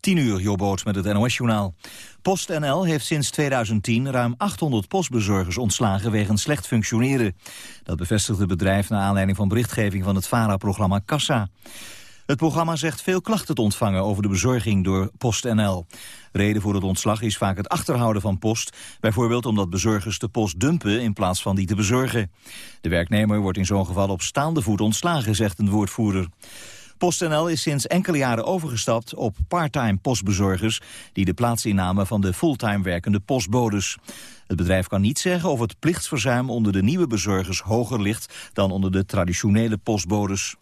10 uur, Jobboot met het NOS-journaal. PostNL heeft sinds 2010 ruim 800 postbezorgers ontslagen wegens slecht functioneren. Dat bevestigt het bedrijf naar aanleiding van berichtgeving van het VARA-programma Kassa. Het programma zegt veel klachten te ontvangen over de bezorging door PostNL. Reden voor het ontslag is vaak het achterhouden van post. Bijvoorbeeld omdat bezorgers de post dumpen in plaats van die te bezorgen. De werknemer wordt in zo'n geval op staande voet ontslagen, zegt een woordvoerder. PostNL is sinds enkele jaren overgestapt op parttime postbezorgers... die de plaats innamen van de fulltime werkende postbodes. Het bedrijf kan niet zeggen of het plichtsverzuim onder de nieuwe bezorgers hoger ligt... dan onder de traditionele postbodes.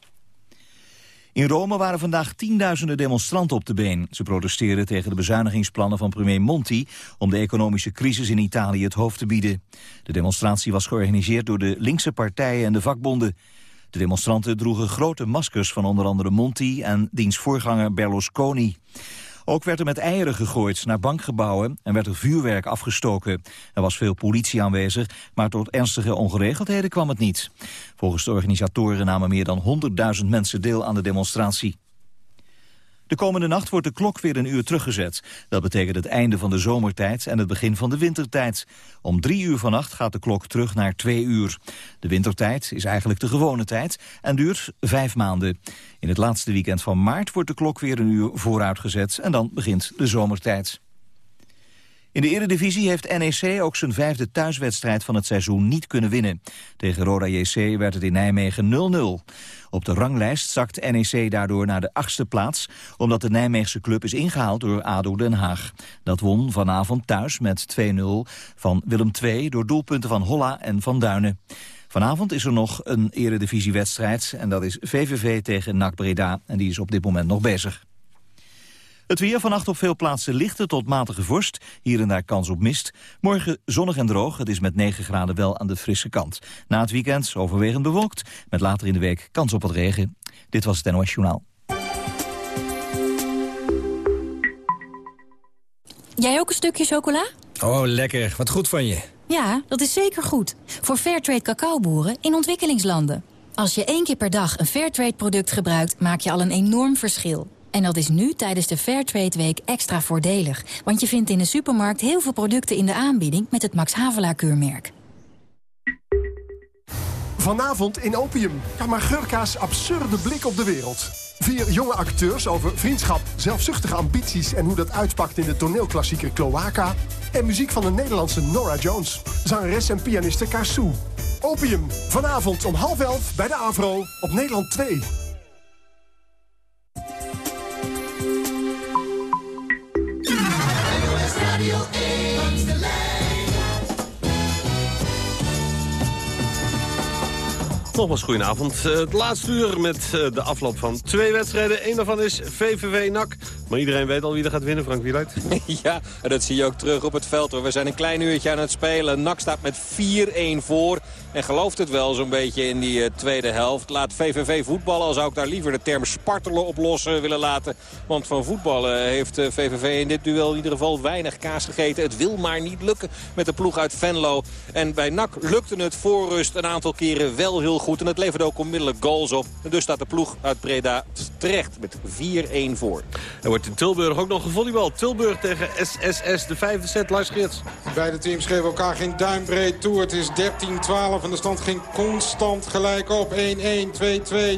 In Rome waren vandaag tienduizenden demonstranten op de been. Ze protesteren tegen de bezuinigingsplannen van premier Monti... om de economische crisis in Italië het hoofd te bieden. De demonstratie was georganiseerd door de linkse partijen en de vakbonden. De demonstranten droegen grote maskers van onder andere Monti en diens voorganger Berlusconi. Ook werd er met eieren gegooid naar bankgebouwen en werd er vuurwerk afgestoken. Er was veel politie aanwezig, maar tot ernstige ongeregeldheden kwam het niet. Volgens de organisatoren namen meer dan 100.000 mensen deel aan de demonstratie. De komende nacht wordt de klok weer een uur teruggezet. Dat betekent het einde van de zomertijd en het begin van de wintertijd. Om drie uur vannacht gaat de klok terug naar twee uur. De wintertijd is eigenlijk de gewone tijd en duurt vijf maanden. In het laatste weekend van maart wordt de klok weer een uur vooruitgezet... en dan begint de zomertijd. In de Eredivisie heeft NEC ook zijn vijfde thuiswedstrijd van het seizoen niet kunnen winnen. Tegen Roda JC werd het in Nijmegen 0-0. Op de ranglijst zakt NEC daardoor naar de achtste plaats... omdat de Nijmeegse club is ingehaald door ADO Den Haag. Dat won vanavond thuis met 2-0 van Willem II... door doelpunten van Holla en Van Duinen. Vanavond is er nog een eredivisiewedstrijd en dat is VVV tegen NAC Breda en die is op dit moment nog bezig. Het weer vannacht op veel plaatsen lichte tot matige vorst. Hier en daar kans op mist. Morgen zonnig en droog. Het is met 9 graden wel aan de frisse kant. Na het weekend overwegend bewolkt. Met later in de week kans op wat regen. Dit was het NOS Journaal. Jij ook een stukje chocola? Oh, lekker. Wat goed van je. Ja, dat is zeker goed. Voor Fairtrade cacaoboeren in ontwikkelingslanden. Als je één keer per dag een Fairtrade product gebruikt, maak je al een enorm verschil. En dat is nu tijdens de Fairtrade Week extra voordelig. Want je vindt in de supermarkt heel veel producten in de aanbieding met het Max Havelaar keurmerk. Vanavond in Opium. Kamagurka's absurde blik op de wereld. Vier jonge acteurs over vriendschap, zelfzuchtige ambities... en hoe dat uitpakt in de toneelklassieker Cloaca. En muziek van de Nederlandse Nora Jones. Zangeres en pianiste Karsou. Opium, vanavond om half elf bij de Avro op Nederland 2. Nogmaals goedenavond. Uh, het laatste uur met uh, de afloop van twee wedstrijden. Eén daarvan is VVV-NAC. Maar iedereen weet al wie er gaat winnen, Frank Wieluid. ja, en dat zie je ook terug op het veld. We zijn een klein uurtje aan het spelen. NAC staat met 4-1 voor. En gelooft het wel zo'n beetje in die uh, tweede helft. Laat VVV voetballen. Al zou ik daar liever de term spartelen oplossen willen laten. Want van voetballen heeft VVV in dit duel in ieder geval weinig kaas gegeten. Het wil maar niet lukken met de ploeg uit Venlo. En bij NAC lukte het voor rust een aantal keren wel heel goed. En het levert ook onmiddellijk goals op. En dus staat de ploeg uit Breda terecht met 4-1 voor. Er wordt in Tilburg ook nog gevolleybald. Tilburg tegen SSS, de vijfde set. Lars. Beide teams geven elkaar geen duimbreed toe. Het is 13-12 en de stand ging constant gelijk op. 1-1, 2-2,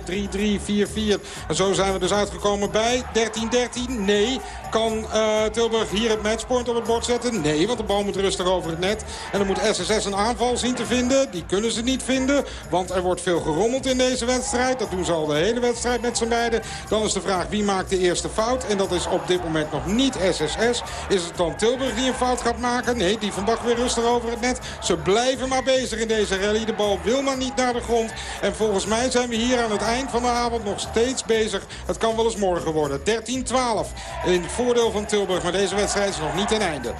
3-3, 4-4. En zo zijn we dus uitgekomen bij 13-13. Nee, kan uh, Tilburg hier het matchpoint op het bord zetten? Nee, want de bal moet rustig over het net. En dan moet SSS een aanval zien te vinden. Die kunnen ze niet vinden, want er wordt veel gerommeld in deze wedstrijd. Dat doen ze al de hele wedstrijd met z'n beiden. Dan is de vraag wie maakt de eerste fout. En dat is op dit moment nog niet SSS. Is het dan Tilburg die een fout gaat maken? Nee, die van Bach weer rustig over het net. Ze blijven maar bezig in deze rally. De bal wil maar niet naar de grond. En volgens mij zijn we hier aan het eind van de avond nog steeds bezig. Het kan wel eens morgen worden. 13-12 in het voordeel van Tilburg. Maar deze wedstrijd is nog niet ten einde.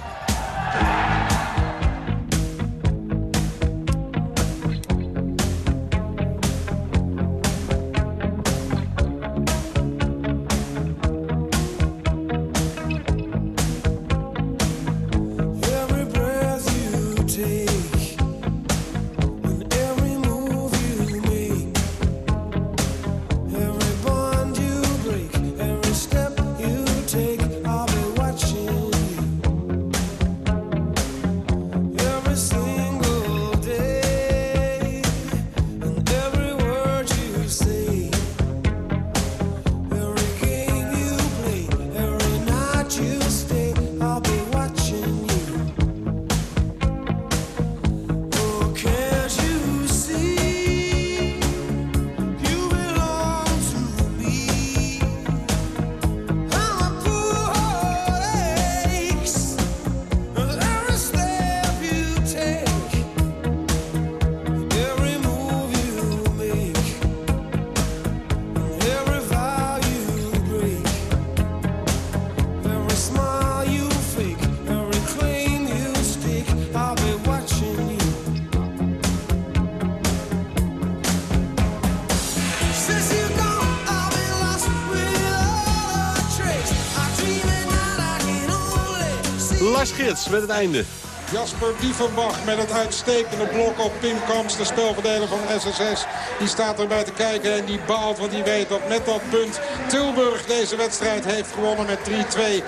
Geerts met het einde. Jasper Diefenbach met het uitstekende blok op Pim Kamps, de spelverdeler van SSS. Die staat erbij te kijken en die baalt, want die weet dat met dat punt Tilburg deze wedstrijd heeft gewonnen met 3-2.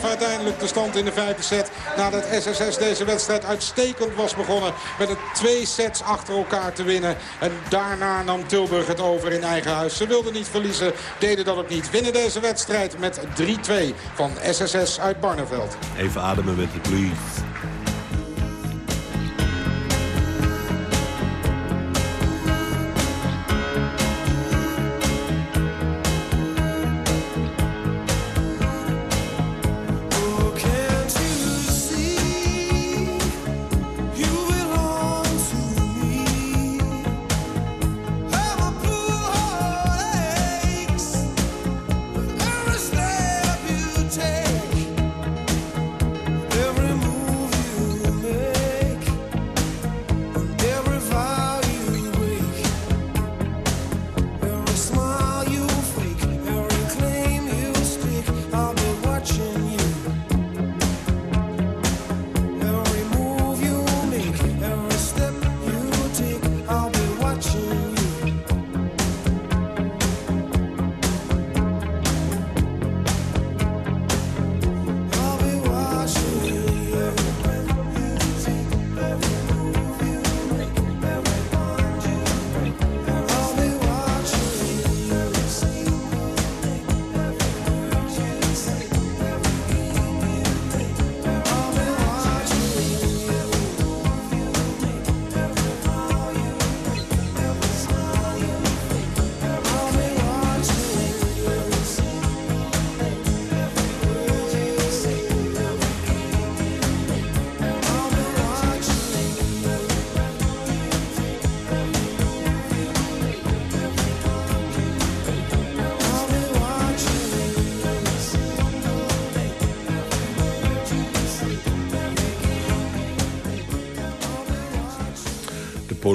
15-12 uiteindelijk de stand in de vijfde set. Nadat SSS deze wedstrijd uitstekend was begonnen met het twee sets achter elkaar te winnen. En daarna nam Tilburg het over in eigen huis. Ze wilden niet verliezen, deden dat ook niet. Winnen deze wedstrijd met 3-2 van SSS uit Barneveld. Even ademen met de please. Every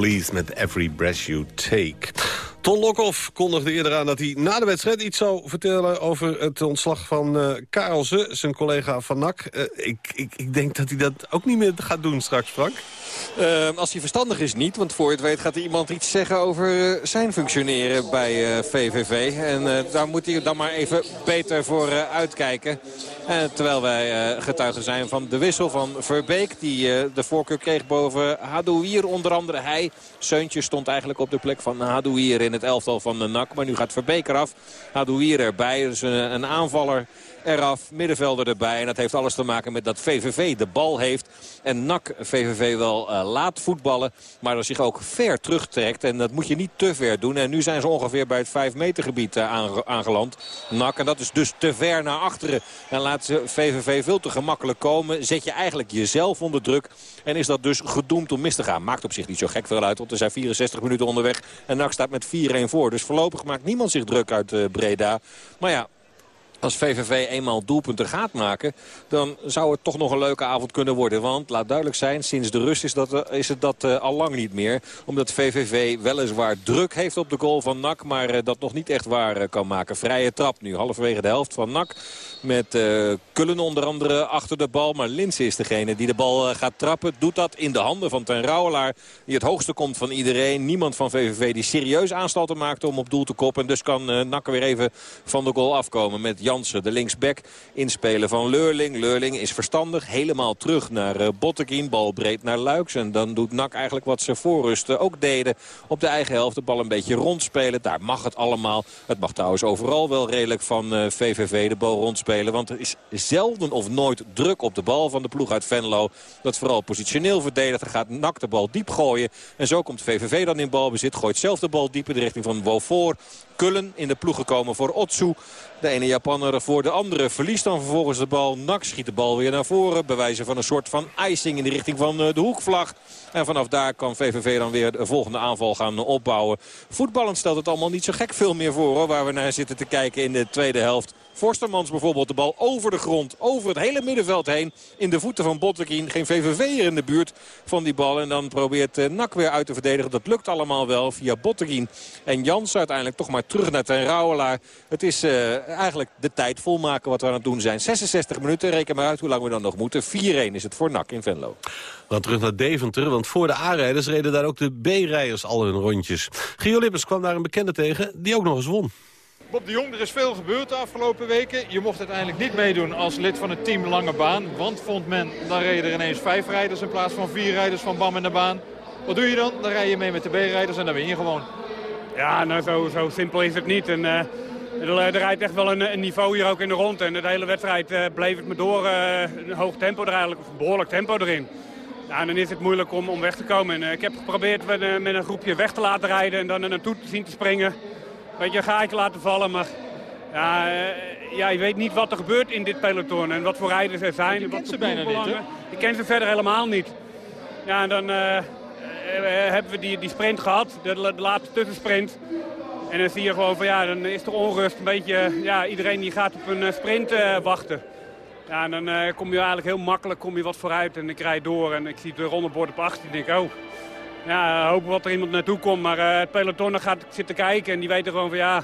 police met Every Breath You Take. Ton Lokhoff kondigde eerder aan dat hij na de wedstrijd iets zou vertellen... over het ontslag van Karelsen, zijn collega van NAC. Eh, ik, ik, ik denk dat hij dat ook niet meer gaat doen straks, Frank. Eh, als hij verstandig is niet, want voor het weet gaat er iemand iets zeggen over eh, zijn functioneren bij eh, VVV. En eh, daar moet hij dan maar even beter voor eh, uitkijken. Eh, terwijl wij eh, getuigen zijn van de wissel van Verbeek. Die eh, de voorkeur kreeg boven Hadouier. Onder andere hij. Seuntje stond eigenlijk op de plek van Hadouier in het elftal van de NAC. Maar nu gaat Verbeek eraf. Hadouier erbij. Dus een aanvaller eraf. Middenvelder erbij. En dat heeft alles te maken met dat VVV de bal heeft. En NAC VVV wel eh, laat voetballen. Maar er zich ook ver terugtrekt. En dat moet je niet te ver doen. En nu zijn ze ongeveer bij het 5 meter gebied eh, aange- aangeland. NAC. En dat is dus te ver naar achteren. En laat ze VVV veel te gemakkelijk komen. Zet je eigenlijk jezelf onder druk. En is dat dus gedoemd om mis te gaan. Maakt op zich niet zo gek veel uit. Want er zijn 64 minuten onderweg. En NAC staat met 4-1 voor. Dus voorlopig maakt niemand zich druk uit eh, Breda. Maar ja, als VVV eenmaal doelpunten gaat maken... dan zou het toch nog een leuke avond kunnen worden. Want, laat duidelijk zijn, sinds de rust is, dat, eh, is het dat eh, al lang niet meer. Omdat VVV weliswaar druk heeft op de goal van NAC... maar eh, dat nog niet echt waar kan maken. Vrije trap nu, halverwege de helft van NAC. Met Kullen onder andere achter de bal. Maar Linse is degene die de bal gaat trappen. Doet dat in de handen van Ten Rouwelaar. Die het hoogste komt van iedereen. Niemand van VVV die serieus aanstalten maakte om op doel te koppen. En dus kan NAC weer even van de goal afkomen. Met Jansen, de linksback, inspelen van Leurling. Leurling is verstandig. Helemaal terug naar uh, Botteguin. Bal breed naar Luiks. En dan doet NAC eigenlijk wat ze voorrusten ook deden. Op de eigen helft de bal een beetje rondspelen. Daar mag het allemaal. Het mag trouwens overal wel redelijk van eh, VVV de bal rondspelen. Want er is zelden of nooit druk op de bal van de ploeg uit Venlo. Dat vooral positioneel verdedigt. Dan gaat NAC de bal diep gooien. En zo komt VVV dan in balbezit. Gooit zelf de bal diep in de richting van Wofor. Kullen in de ploeg gekomen voor Otsu. De ene Japanner voor de andere verliest dan vervolgens de bal. Nak schiet de bal weer naar voren. Bewijzen van een soort van icing in de richting van eh, de hoekvlag. En vanaf daar kan VVV dan weer de volgende aanval gaan opbouwen. Voetballend stelt het allemaal niet zo gek veel meer voor hoor, waar we naar zitten te kijken in de tweede helft. Forstermans bijvoorbeeld de bal over de grond. Over het hele middenveld heen. In de voeten van Bottekin. Geen VVV'er in de buurt van die bal. En dan probeert eh, Nak weer uit te verdedigen. Dat lukt allemaal wel via Bottekin. En Jans uiteindelijk toch maar terug naar ten Rauwelaar. Het is eh, eigenlijk de tijd volmaken wat we aan het doen zijn. 66 minuten. Reken maar uit hoe lang we dan nog moeten. 4-1 is het voor Nak in Venlo. Dan terug naar Deventer, want voor de A-rijders reden daar ook de B-rijders al hun rondjes. Gio Lippers kwam daar een bekende tegen die ook nog eens won. Bob de Jong, er is veel gebeurd de afgelopen weken. Je mocht uiteindelijk niet meedoen als lid van het team Lange Baan. Want vond men, dan reden er ineens vijf rijders in plaats van vier rijders van BAM en de baan. Wat doe je dan? Dan rij je mee met de B-rijders en dan win je gewoon. Ja, nou zo, zo simpel is het niet. En, eh, er, rijdt echt wel een, een niveau hier ook in de rond. En de hele wedstrijd eh, bleef het me door eh, een hoog tempo er eigenlijk, een behoorlijk tempo erin. Ja, en dan is het moeilijk om, om weg te komen. En, ik heb geprobeerd met, met een groepje weg te laten rijden en dan er naartoe te zien te springen. Weet je, een gaatje laten vallen, maar ja, eh, ja, je weet niet wat er gebeurt in dit peloton en wat voor rijders er zijn. Kent voor ze bijna niet, hè? Je kent ze verder helemaal niet. Ja, en dan eh, eh, hebben we die, die sprint gehad, de, de laatste tussensprint. En dan zie je gewoon van ja, dan is er onrust een beetje, ja, iedereen die gaat op een sprint wachten. Ja, en dan kom je eigenlijk heel makkelijk kom je wat vooruit en ik rijd door en ik zie de rondebord op 18 en denk oh, ja, hopen wat er iemand naartoe komt. Maar eh, het peloton gaat zitten kijken en die weten gewoon van ja,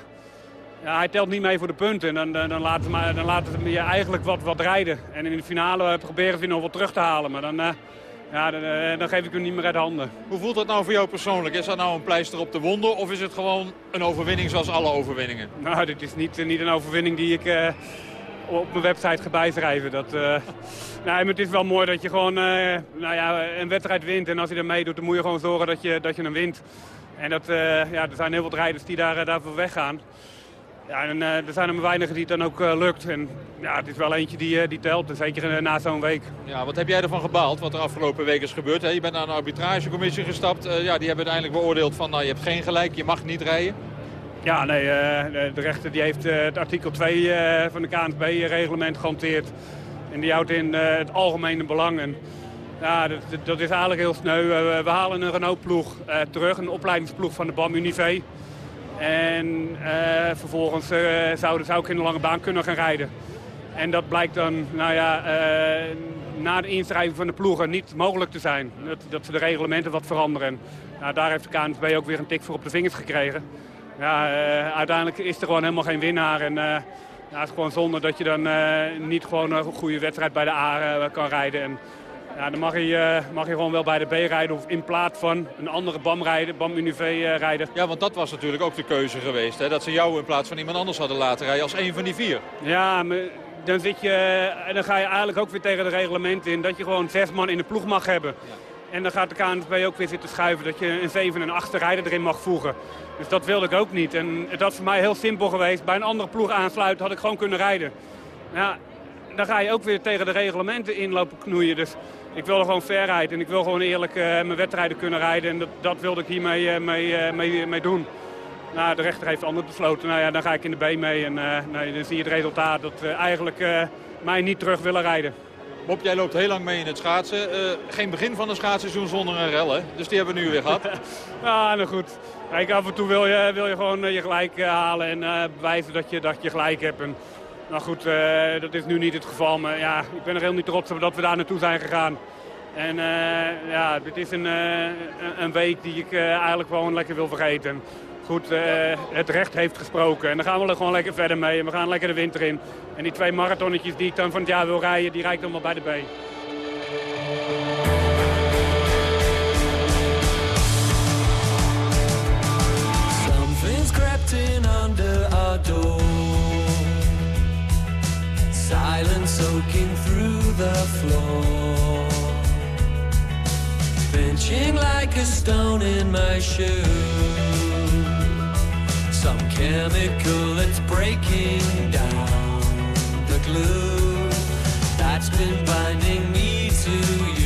ja hij telt niet mee voor de punten. En dan, dan, dan laten maar, dan laten ze je eigenlijk wat, wat rijden. En in de finale eh, proberen ze nog wat terug te halen. Maar dan, eh, ja, dan, eh, dan geef ik hem niet meer uit handen. Hoe voelt dat nou voor jou persoonlijk? Is dat nou een pleister op de wonden of is het gewoon een overwinning zoals alle overwinningen? Nou, dit is niet, niet een overwinning die ik eh, op mijn website ga bijschrijven. Dat, eh, maar het is wel mooi dat je gewoon eh, nou ja, een wedstrijd wint. En als je er meedoet, dan moet je gewoon zorgen dat je, dat je hem wint. En dat, eh, ja, er zijn heel wat rijders die daar, daarvoor weggaan. Ja, en er zijn er maar weinigen die het dan ook lukt. En ja, het is wel eentje die, die telt, en zeker na zo'n week. Ja, wat heb jij ervan gebaald wat er afgelopen week is gebeurd? Je bent naar een arbitragecommissie gestapt. Ja, die hebben uiteindelijk beoordeeld van nou, je hebt geen gelijk, je mag niet rijden. Ja, nee, eh, de- de rechter die heeft eh, het artikel 2 eh, van de KNSB-reglement gehanteerd. En die houdt in het algemene belang. En, ja, dat, dat- is eigenlijk heel sneu. We- halen een Renault-ploeg terug, een opleidingsploeg van de BAM Univé. En vervolgens eh, zou, zou ik in de lange baan kunnen gaan rijden. En dat blijkt dan, nou ja, na de inschrijving van de ploegen niet mogelijk te zijn. Dat, dat ze de reglementen wat veranderen. Nou, daar heeft de KNSB ook weer een tik voor op de vingers gekregen. Ja, eh, uiteindelijk is er gewoon helemaal geen winnaar. En eh, ja, het is gewoon zonde dat je dan eh, niet gewoon een goede wedstrijd bij de A kan rijden. En, ja, dan mag je, mag je gewoon wel bij de B rijden of in plaats van een andere BAM rijden, BAM Univé rijden. Ja, want dat was natuurlijk ook de keuze geweest. Hè? Dat ze jou in plaats van iemand anders hadden laten rijden als een van die vier. Ja, maar dan, zit je, en dan ga je eigenlijk ook weer tegen de reglementen in dat je gewoon zes man in de ploeg mag hebben. En dan gaat de KNSB ook weer zitten schuiven dat je een zeven en een achtste rijder erin mag voegen. Dus dat wilde ik ook niet. En het was voor mij heel simpel geweest. Bij een andere ploeg aansluiten had ik gewoon kunnen rijden. Ja, dan ga je ook weer tegen de reglementen inlopen knoeien. Dus ik wilde gewoon rijden. En ik wil gewoon eerlijk eh, mijn wedstrijden kunnen rijden. En dat, dat wilde ik hiermee eh, mee, eh, mee, mee doen. Nou, de rechter heeft anders besloten. Nou ja, dan ga ik in de B mee. En dan zie je het resultaat dat eigenlijk mij niet terug willen rijden. Bob, jij loopt heel lang mee in het schaatsen. Eh, geen begin van een schaatsseizoen zonder een rel, hè? Dus die hebben we nu weer gehad. Ja, nou goed. Kijk, af en toe wil je, wil je gewoon eh, je gelijk eh, halen en bewijzen dat je, dat je gelijk hebt. En, nou goed, dat is nu niet het geval. Maar ja, ik ben er heel niet trots op dat we daar naartoe zijn gegaan. En ja, dit is een, een- week die ik eigenlijk gewoon lekker wil vergeten. Goed, eh, het recht heeft gesproken. En dan gaan we er gewoon lekker verder mee. En we gaan lekker de winter in. En die twee marathonnetjes die ik dan van het jaar wil rijden, die rijd ik dan wel bij de B. Under our door. Silence soaking through the floor. Pinching like a stone in my shoe. Some chemical that's breaking down the glue that's been binding me to you.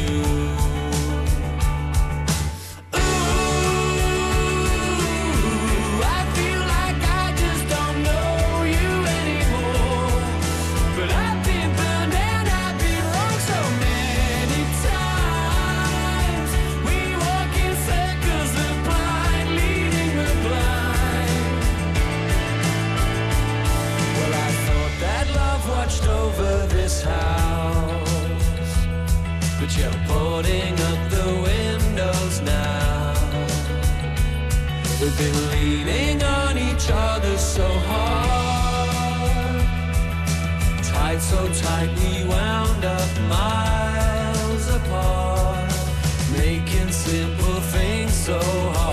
Up the windows now. We've been leaning on each other so hard. Tied so tight, we wound up miles apart. Making simple things so hard.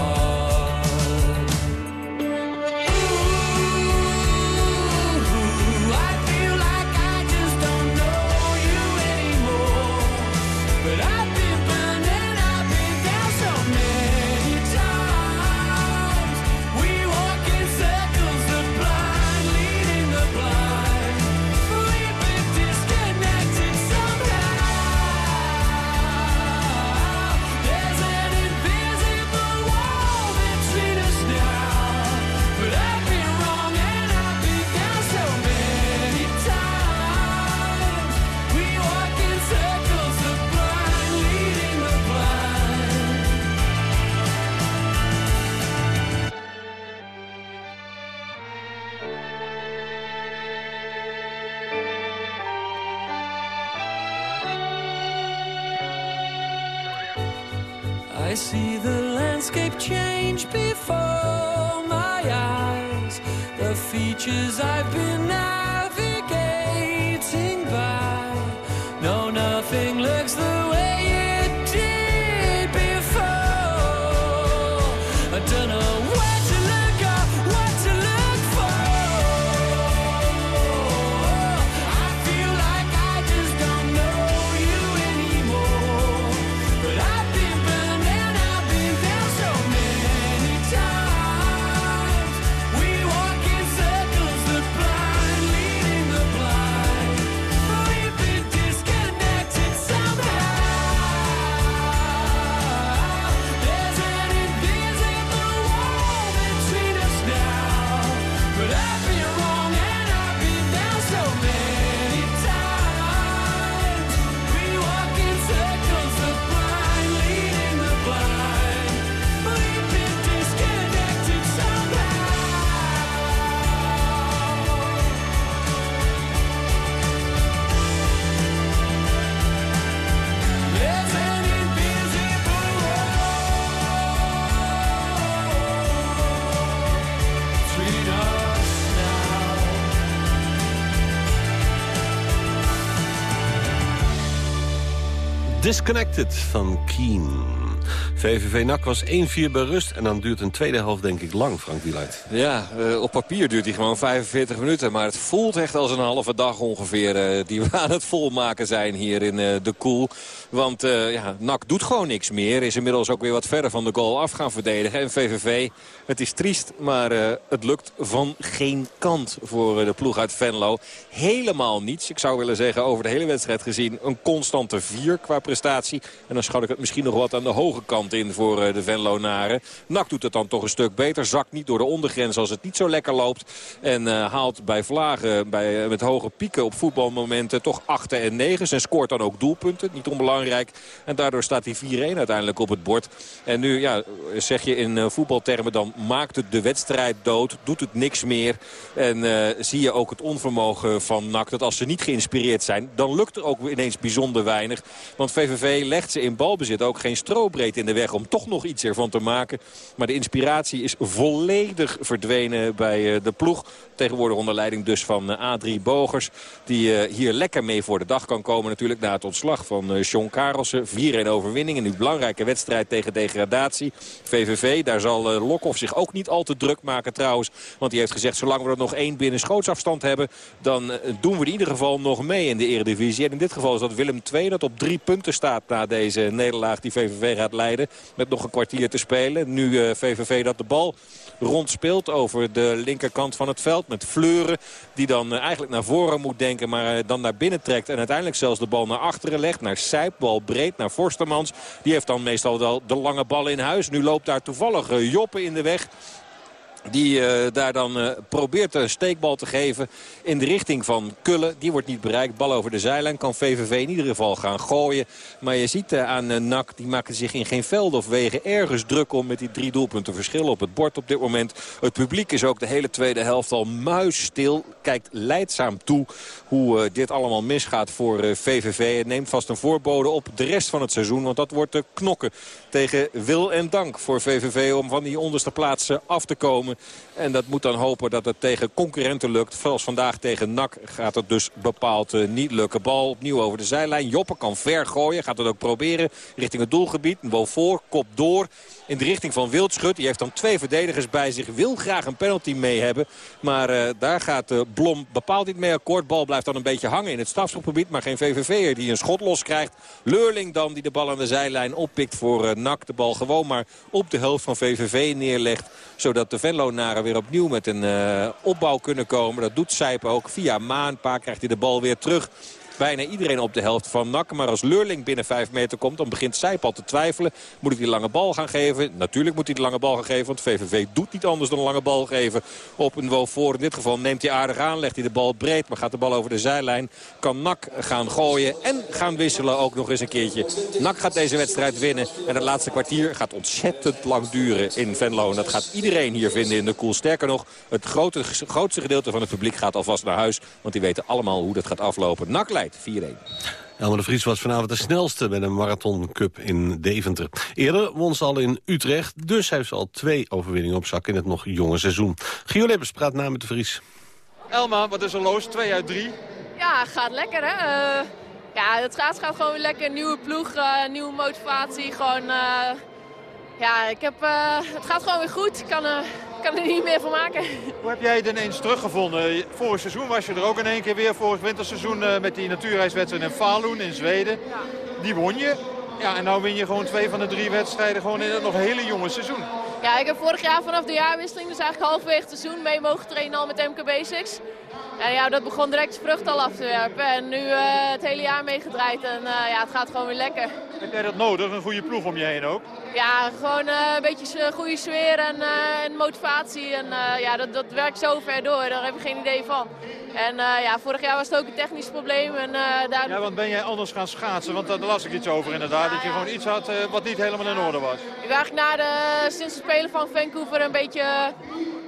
I see the landscape change before my eyes. The features I've been Disconnected van Keen. VVV NAC was 1-4 bij rust en dan duurt een tweede helft denk ik lang, Frank Wieluid. Ja, eh, op papier duurt hij gewoon 45 minuten. Maar het voelt echt als een halve dag ongeveer eh, die we aan het volmaken zijn hier in eh, de Koel. Want ja, NAC doet gewoon niks meer. Is inmiddels ook weer wat verder van de goal af gaan verdedigen. En VVV, het is triest, maar het lukt van geen kant voor de ploeg uit Venlo. Helemaal niets. Ik zou willen zeggen over de hele wedstrijd gezien een constante 4 qua prestatie. En dan schat ik het misschien nog wat aan de hoge kant in voor eh, de Venlonaren. NAC doet het dan toch een stuk beter. Zakt niet door de ondergrens als het niet zo lekker loopt. En eh, haalt bij vlagen bij, eh, met hoge pieken op voetbalmomenten toch 8 en 9. En scoort dan ook doelpunten. Niet onbelangrijk. En daardoor staat die 4-1 uiteindelijk op het bord. En nu ja, zeg je in voetbaltermen dan maakt het de wedstrijd dood. Doet het niks meer. En zie je ook het onvermogen van NAC. Dat als ze niet geïnspireerd zijn, dan lukt er ook ineens bijzonder weinig. Want VVV legt ze in balbezit ook geen strobreed in de om toch nog iets ervan te maken. Maar de inspiratie is volledig verdwenen bij eh, de ploeg. Tegenwoordig onder leiding dus van eh, A3 Bogers. Die eh, hier lekker mee voor de dag kan komen natuurlijk na het ontslag van eh, John Karelsen. 4-1 overwinning in die belangrijke wedstrijd tegen degradatie. VVV, daar zal Lokhoff zich ook niet al te druk maken trouwens. Want die heeft gezegd zolang we er nog één binnen schootsafstand hebben... dan doen we in ieder geval nog mee in de eredivisie. En in dit geval is dat Willem II dat op drie punten staat na deze nederlaag die VVV gaat leiden. Met nog een kwartier te spelen. Nu VVV dat de bal rondspeelt over de linkerkant van het veld. Met Fleuren die dan eh, eigenlijk naar voren moet denken. Maar eh, dan naar binnen trekt. En uiteindelijk zelfs de bal naar achteren legt. Naar Sijp, bal breed naar Forstermans. Die heeft dan meestal wel de lange bal in huis. Nu loopt daar toevallig eh, Joppe in de weg. Die eh, daar dan eh, probeert een steekbal te geven in de richting van Kullen. Die wordt niet bereikt. Bal over de zijlijn. Kan VVV in ieder geval gaan gooien. Maar je ziet eh, aan NAC, die maken zich in geen velden of wegen ergens druk om met die drie doelpunten verschil op het bord op dit moment. Het publiek is ook de hele tweede helft al muisstil. Kijkt leidzaam toe hoe dit allemaal misgaat voor VVV. Het neemt vast een voorbode op de rest van het seizoen. Want dat wordt knokken tegen wil en dank voor VVV om van die onderste plaatsen af te komen. En dat moet dan hopen dat het tegen concurrenten lukt. Zoals vandaag tegen NAC gaat het dus bepaald uh, niet lukken. Bal opnieuw over de zijlijn. Joppe kan ver gooien. Gaat het ook proberen richting het doelgebied. Bal voor, kop door. In de richting van Wildschut. Die heeft dan twee verdedigers bij zich. Wil graag een penalty mee hebben. Maar uh, daar gaat uh, Blom bepaald niet mee akkoord. Bal blijft dan een beetje hangen in het strafschopgebied. Maar geen VVV'er die een schot los krijgt. Leurling dan die de bal aan de zijlijn oppikt voor NAC. De bal gewoon maar op de helft van VVV neerlegt. Zodat de Venlonaren weer opnieuw met een uh, opbouw kunnen komen. Dat doet Sijp ook. Via Maanpa krijgt hij de bal weer terug bijna iedereen op de helft van NAC. Maar als Leurling binnen 5 meter komt, dan begint Sijp al te twijfelen. Moet ik die lange bal gaan geven? Natuurlijk moet hij de lange bal gaan geven. Want VVV doet niet anders dan een lange bal geven op een voor. In dit geval neemt hij aardig aan, legt hij de bal breed. Maar gaat de bal over de zijlijn. Kan NAC gaan gooien en gaan wisselen ook nog eens een keertje. NAC gaat deze wedstrijd winnen. En het laatste kwartier gaat ontzettend lang duren in Venlo. En dat gaat iedereen hier vinden in de koel. Sterker nog, het grootste gedeelte van het publiek gaat alvast naar huis. Want die weten allemaal hoe dat gaat aflopen. NAC leidt 4-1. Elmer de Vries was vanavond de snelste met een Marathon Cup in Deventer. Eerder won ze al in Utrecht, dus heeft ze al twee overwinningen op zak in het nog jonge seizoen. Gio Lippers praat na met de Vries. Elma, wat is er los? 2 uit 3. Ja, gaat lekker hè. Uh, ja, het gaat, gaat gewoon weer lekker. Nieuwe ploeg, uh, nieuwe motivatie. Gewoon, uh, ja, ik heb, het gaat gewoon weer goed. Ik kan, kan er niet meer van maken. Hoe heb jij het ineens teruggevonden? Vorig seizoen was je er ook in één keer weer. Vorig winterseizoen uh, met die natuurreiswedstrijd in Falun in Zweden. Ja. Die won je. Ja, en nu win je gewoon twee van de drie wedstrijden gewoon in het nog hele jonge seizoen. Ja, ik heb vorig jaar vanaf de jaarwisseling, dus eigenlijk halverwege het seizoen, mee mogen trainen al met MK Basics. En ja, dat begon direct vrucht al af te werpen. En nu uh, het hele jaar meegedraaid en uh, ja, het gaat gewoon weer lekker. Heb jij dat nodig, een goede ploeg om je heen ook? Ja, gewoon uh, een beetje goede sfeer en, en motivatie. En ja, dat, dat werkt zo ver door, daar heb ik geen idee van. En ja, vorig jaar was het ook een technisch probleem. En, daar... Ja, want ben jij anders gaan schaatsen? Want daar las ik iets over inderdaad, dat je gewoon iets had wat niet helemaal in orde was. Ik ben eigenlijk na de, sinds het spelen van Vancouver een beetje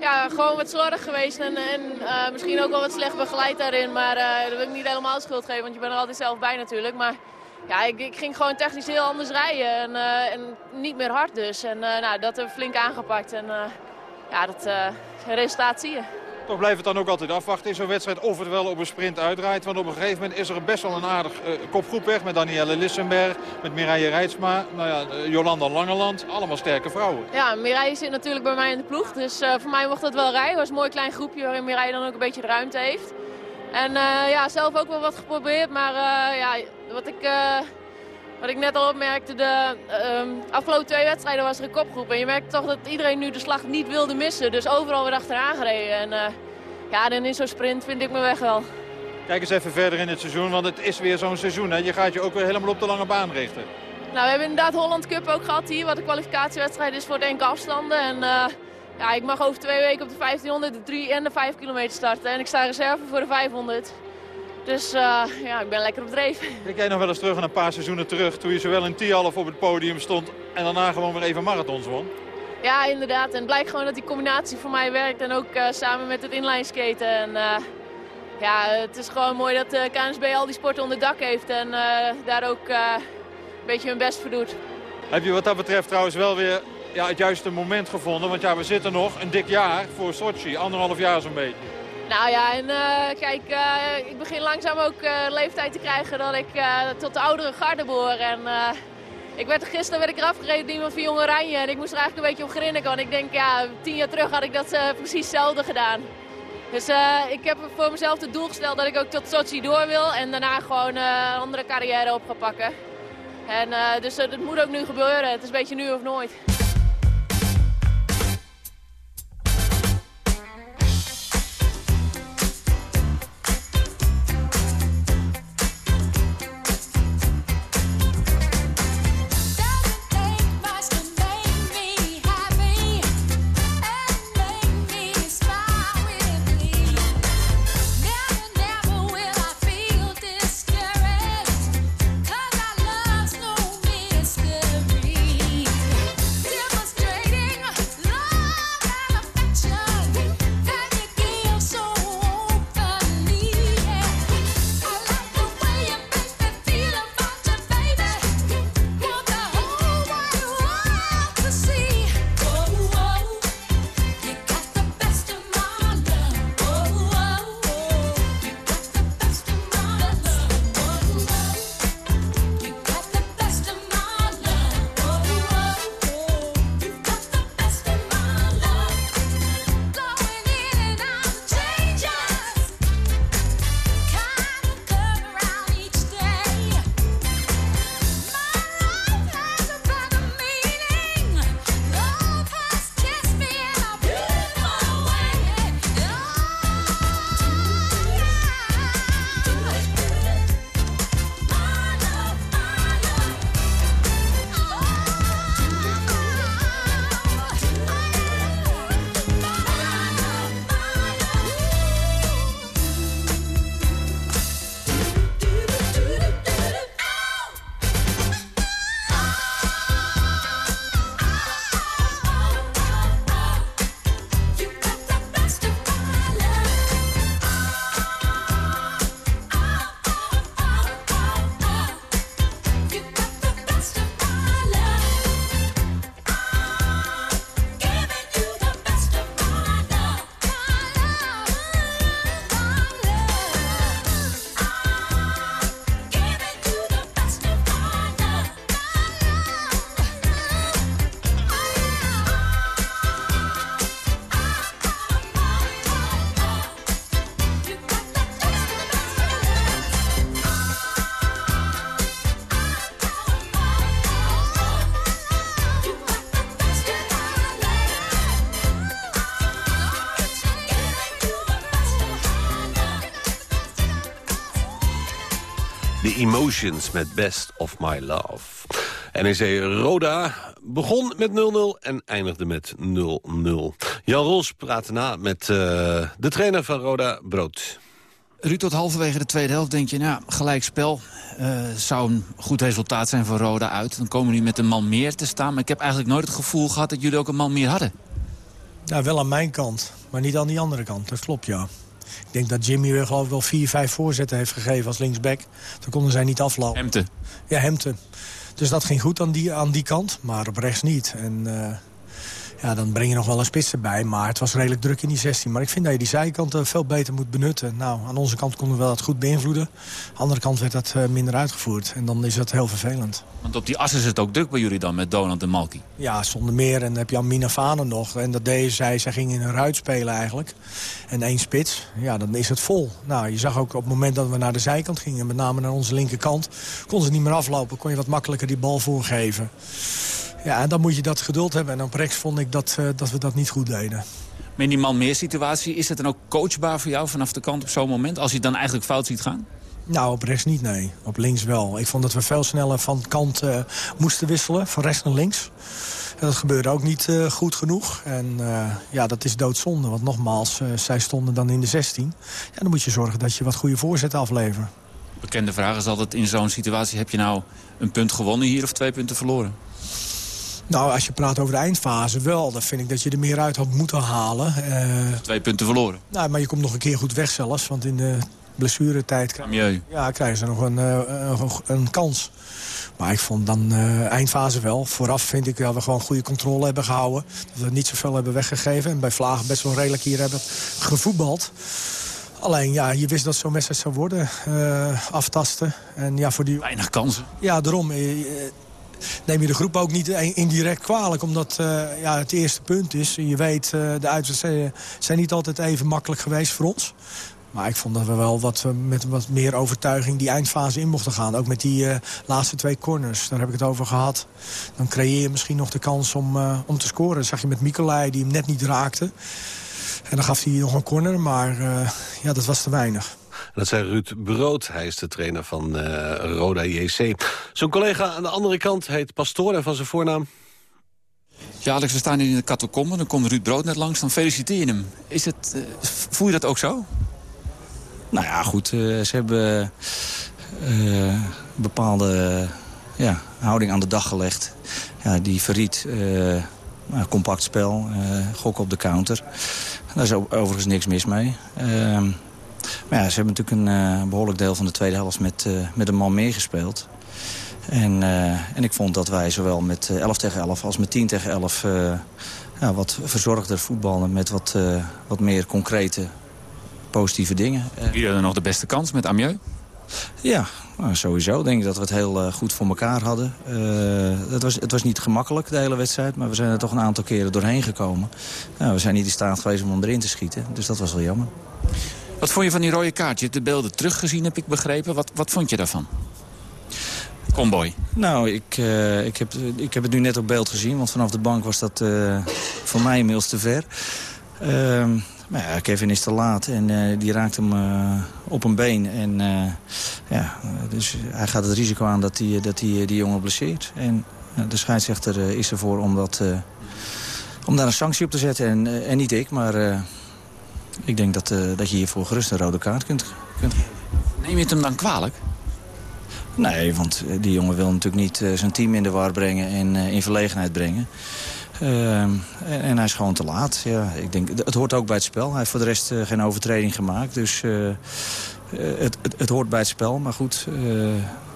ja, gewoon wat slordig geweest. En, en uh, misschien ook wel wat slecht begeleid daarin. Maar uh, dat wil ik niet helemaal schuld geven, want je bent er altijd zelf bij natuurlijk. Maar ja, ik, ik ging gewoon technisch heel anders rijden. En, uh, en niet meer hard dus. En nou, dat hebben we flink aangepakt. En ja, dat resultaat zie je. Toch blijft het dan ook altijd afwachten in zo'n wedstrijd of het wel op een sprint uitdraait. Want op een gegeven moment is er best wel een aardig uh, kopgroep weg. Met Danielle Lissenberg, met Mireille Rijtsma, nou ja, Jolanda Langeland. Allemaal sterke vrouwen. Ja, Mireille zit natuurlijk bij mij in de ploeg. Dus uh, voor mij mocht dat wel rijden. Het was een mooi klein groepje waarin Mireille dan ook een beetje de ruimte heeft. En ja, zelf ook wel wat geprobeerd. Maar ja, wat ik... Wat ik net al opmerkte, de um, afgelopen twee wedstrijden was er een kopgroep. En je merkt toch dat iedereen nu de slag niet wilde missen. Dus overal weer achteraan gereden. En uh, ja, dan in zo'n sprint vind ik mijn weg wel. Kijk eens even verder in het seizoen, want het is weer zo'n seizoen. Hè? Je gaat je ook weer helemaal op de lange baan richten. Nou, we hebben inderdaad Holland Cup ook gehad hier, wat de kwalificatiewedstrijd is voor de enkele afstanden. En uh, ja, ik mag over twee weken op de 1500, de 3 en de 5 kilometer starten. En ik sta reserve voor de 500. Dus uh, ja, ik ben lekker op dreef. Kijk jij nog wel eens terug aan een paar seizoenen terug... toen je zowel in Tialf op het podium stond... en daarna gewoon weer even marathons won? Ja, inderdaad. En het blijkt gewoon dat die combinatie voor mij werkt. En ook uh, samen met het inline skaten. En uh, ja, het is gewoon mooi dat de KNSB al die sporten onder dak heeft. En daar ook een beetje hun best voor doet. Heb je wat dat betreft trouwens wel weer ja, het juiste moment gevonden? Want ja, we zitten nog een dik jaar voor Sochi. Anderhalf jaar zo'n beetje. Nou ja, en uh, kijk, uh, ik begin langzaam ook uh, leeftijd te krijgen dat ik tot de oudere garde behoor. En ik werd gisteren werd ik eraf gereden die van Jong Oranje en ik moest er eigenlijk een beetje om grinniken. Want ik denk, ja, tien jaar terug had ik dat precies hetzelfde gedaan. Dus ik heb voor mezelf het doel gesteld dat ik ook tot Sochi door wil en daarna gewoon een andere carrière op ga pakken. En dus dat moet ook nu gebeuren. Het is een beetje nu of nooit. The Emotions met Best of My Love. NEC Roda begon met 0-0 en eindigde met 0-0. Jan Rols praatte na met uh, de trainer van Roda, Brood. Ruud, tot halverwege de tweede helft denk je, nou, gelijk spel. Uh, zou een goed resultaat zijn voor Roda uit. Dan komen we nu met een man meer te staan. Maar ik heb eigenlijk nooit het gevoel gehad dat jullie ook een man meer hadden. Ja, wel aan mijn kant, maar niet aan die andere kant. Dat klopt, ja. Ik denk dat Jimmy weer geloof ik wel vier, vijf voorzetten heeft gegeven als linksback. Dan konden zij niet aflopen. Hemte. Ja, Hemte. Dus dat ging goed aan die, aan die kant, maar op rechts niet. En uh, ja, dan breng je nog wel een spits erbij. Maar het was redelijk druk in die 16. Maar ik vind dat je die zijkanten veel beter moet benutten. Nou, aan onze kant konden we dat goed beïnvloeden. Aan de andere kant werd dat uh, minder uitgevoerd. En dan is dat heel vervelend. Want op die as is het ook druk bij jullie dan met Donald en Malky? Ja, zonder meer. En dan heb je Amina Vanen nog. En dat deden zij. Zij gingen in een ruit spelen eigenlijk. En één spits. Ja, dan is het vol. Nou, je zag ook op het moment dat we naar de zijkant gingen. Met name naar onze linkerkant. Kon ze niet meer aflopen. Kon je wat makkelijker die bal voorgeven. Ja, dan moet je dat geduld hebben. En op rechts vond ik dat, uh, dat we dat niet goed deden. Maar in die man-meer situatie, is het dan ook coachbaar voor jou vanaf de kant op zo'n moment? Als je het dan eigenlijk fout ziet gaan? Nou, op rechts niet, nee. Op links wel. Ik vond dat we veel sneller van kant uh, moesten wisselen, van rechts naar links. En dat gebeurde ook niet uh, goed genoeg. En uh, ja, dat is doodzonde. Want nogmaals, zij stonden dan in de 16. Ja, dan moet je zorgen dat je wat goede voorzetten aflevert. Bekende vraag is altijd in zo'n situatie... heb je nou een punt gewonnen hier of twee punten verloren? Nou, als je praat over de eindfase, wel. Dan vind ik dat je er meer uit had moeten halen. Uh, Twee punten verloren. Nou, maar je komt nog een keer goed weg zelfs. Want in de blessuretijd krijg, ja, krijgen ze nog een, uh, een, een, kans. Maar ik vond dan uh, eindfase wel. Vooraf vind ik dat we gewoon goede controle hebben gehouden. Dat we niet zoveel hebben weggegeven. En bij Vlagen best wel redelijk hier hebben gevoetbald. Alleen, ja, je wist dat zo'n wedstrijd zou worden. Uh, aftasten. En ja, voor die... Weinig kansen. Ja, daarom. Uh, neem je de groep ook niet indirect kwalijk. Omdat uh, ja, het eerste punt is. Je weet, uh, de uitwedstrijden zijn niet altijd even makkelijk geweest voor ons. Maar ik vond dat we wel wat, met wat meer overtuiging die eindfase in mochten gaan. Ook met die laatste twee corners, daar heb ik het over gehad. Dan creëer je misschien nog de kans om, om te scoren. Dat zag je met Mikolai, die hem net niet raakte. En dan gaf hij nog een corner, maar ja, dat was te weinig. Dat zei Ruud Brood, hij is de trainer van uh, Roda JC. Zijn collega aan de andere kant heet Pastoor en van zijn voornaam... Ja, Alex, we staan hier in de catacombe. Dan komt Ruud Brood net langs, dan feliciteer je hem. Is het, uh, voel je dat ook zo? Nou ja, goed. Uh, ze hebben uh, een bepaalde ja, houding aan de dag gelegd. Ja, die verriet uh, compact spel, gok op de counter. Daar is overigens niks mis mee. Maar ja, ze hebben natuurlijk een behoorlijk deel van de tweede helft met, met een man meer gespeeld. En, en ik vond dat wij zowel met 11 tegen 11 als met 10 tegen 11... ja, wat verzorgder voetballen met wat, wat meer concrete positieve dingen. Wie hadden nog de beste kans met Amieux? Ja, nou, sowieso. Ik denk dat we het heel uh, goed voor elkaar hadden. Uh, het, was, het was niet gemakkelijk, de hele wedstrijd. Maar we zijn er toch een aantal keren doorheen gekomen. Nou, we zijn niet in staat geweest om erin te schieten. Dus dat was wel jammer. Wat vond je van die rode kaart? Je hebt de beelden teruggezien, heb ik begrepen. Wat, wat vond je daarvan? Comboy. Nou, ik, uh, ik, heb, ik heb het nu net op beeld gezien. Want vanaf de bank was dat voor mij inmiddels te ver. Ehm, maar ja, Kevin is te laat en uh, die raakt hem op een been. En, ja, dus hij gaat het risico aan dat hij dat die, die jongen blesseert. En de scheidsrechter is ervoor om, dat, om daar een sanctie op te zetten. En, en niet ik, maar ik denk dat, dat je hiervoor gerust een rode kaart kunt, kunt. Neem je het hem dan kwalijk? Nee, want die jongen wil natuurlijk niet zijn team in de war brengen en in verlegenheid brengen. Uh, en, en, hij is gewoon te laat. Ja, ik denk, het hoort ook bij het spel. Hij heeft voor de rest geen overtreding gemaakt. Dus het, het, het, hoort bij het spel. Maar goed,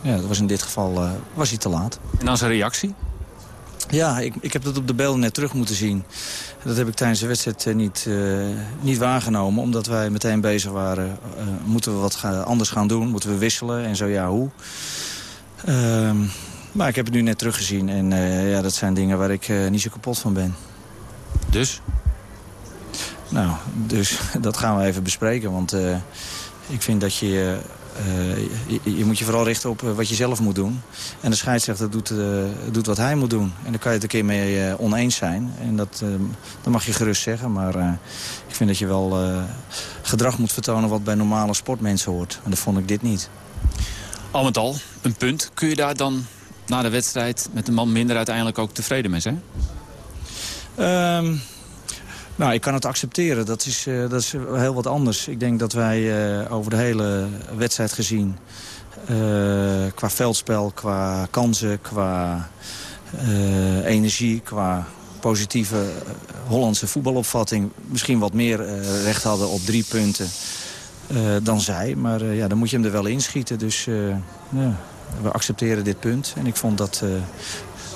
ja, dat was in dit geval was hij te laat. En dan zijn reactie? Ja, ik, ik heb dat op de beelden net terug moeten zien. Dat heb ik tijdens de wedstrijd niet, niet waargenomen. Omdat wij meteen bezig waren. moeten we wat gaan, anders gaan doen? Moeten we wisselen? En zo ja, hoe? Ehm, maar ik heb het nu net teruggezien en ja, dat zijn dingen waar ik niet zo kapot van ben. Dus? Nou, dus dat gaan we even bespreken. Want ik vind dat je, je... je, moet je vooral richten op wat je zelf moet doen. En de scheidsrechter doet, doet wat hij moet doen. En daar kan je het een keer mee oneens zijn. En dat, dat mag je gerust zeggen. Maar ik vind dat je wel gedrag moet vertonen wat bij normale sportmensen hoort. En dat vond ik dit niet. Al met al, een punt. Kun je daar dan na de wedstrijd met een man minder uiteindelijk ook tevreden mee zijn? Ehm, nou, ik kan het accepteren. Dat is, eh, dat is heel wat anders. Ik denk dat wij eh, over de hele wedstrijd gezien... eh, qua veldspel, qua kansen, qua energie... qua positieve Hollandse voetbalopvatting... misschien wat meer recht hadden op drie punten dan zij. Maar ja, dan moet je hem er wel inschieten. Dus we accepteren dit punt. En ik vond dat,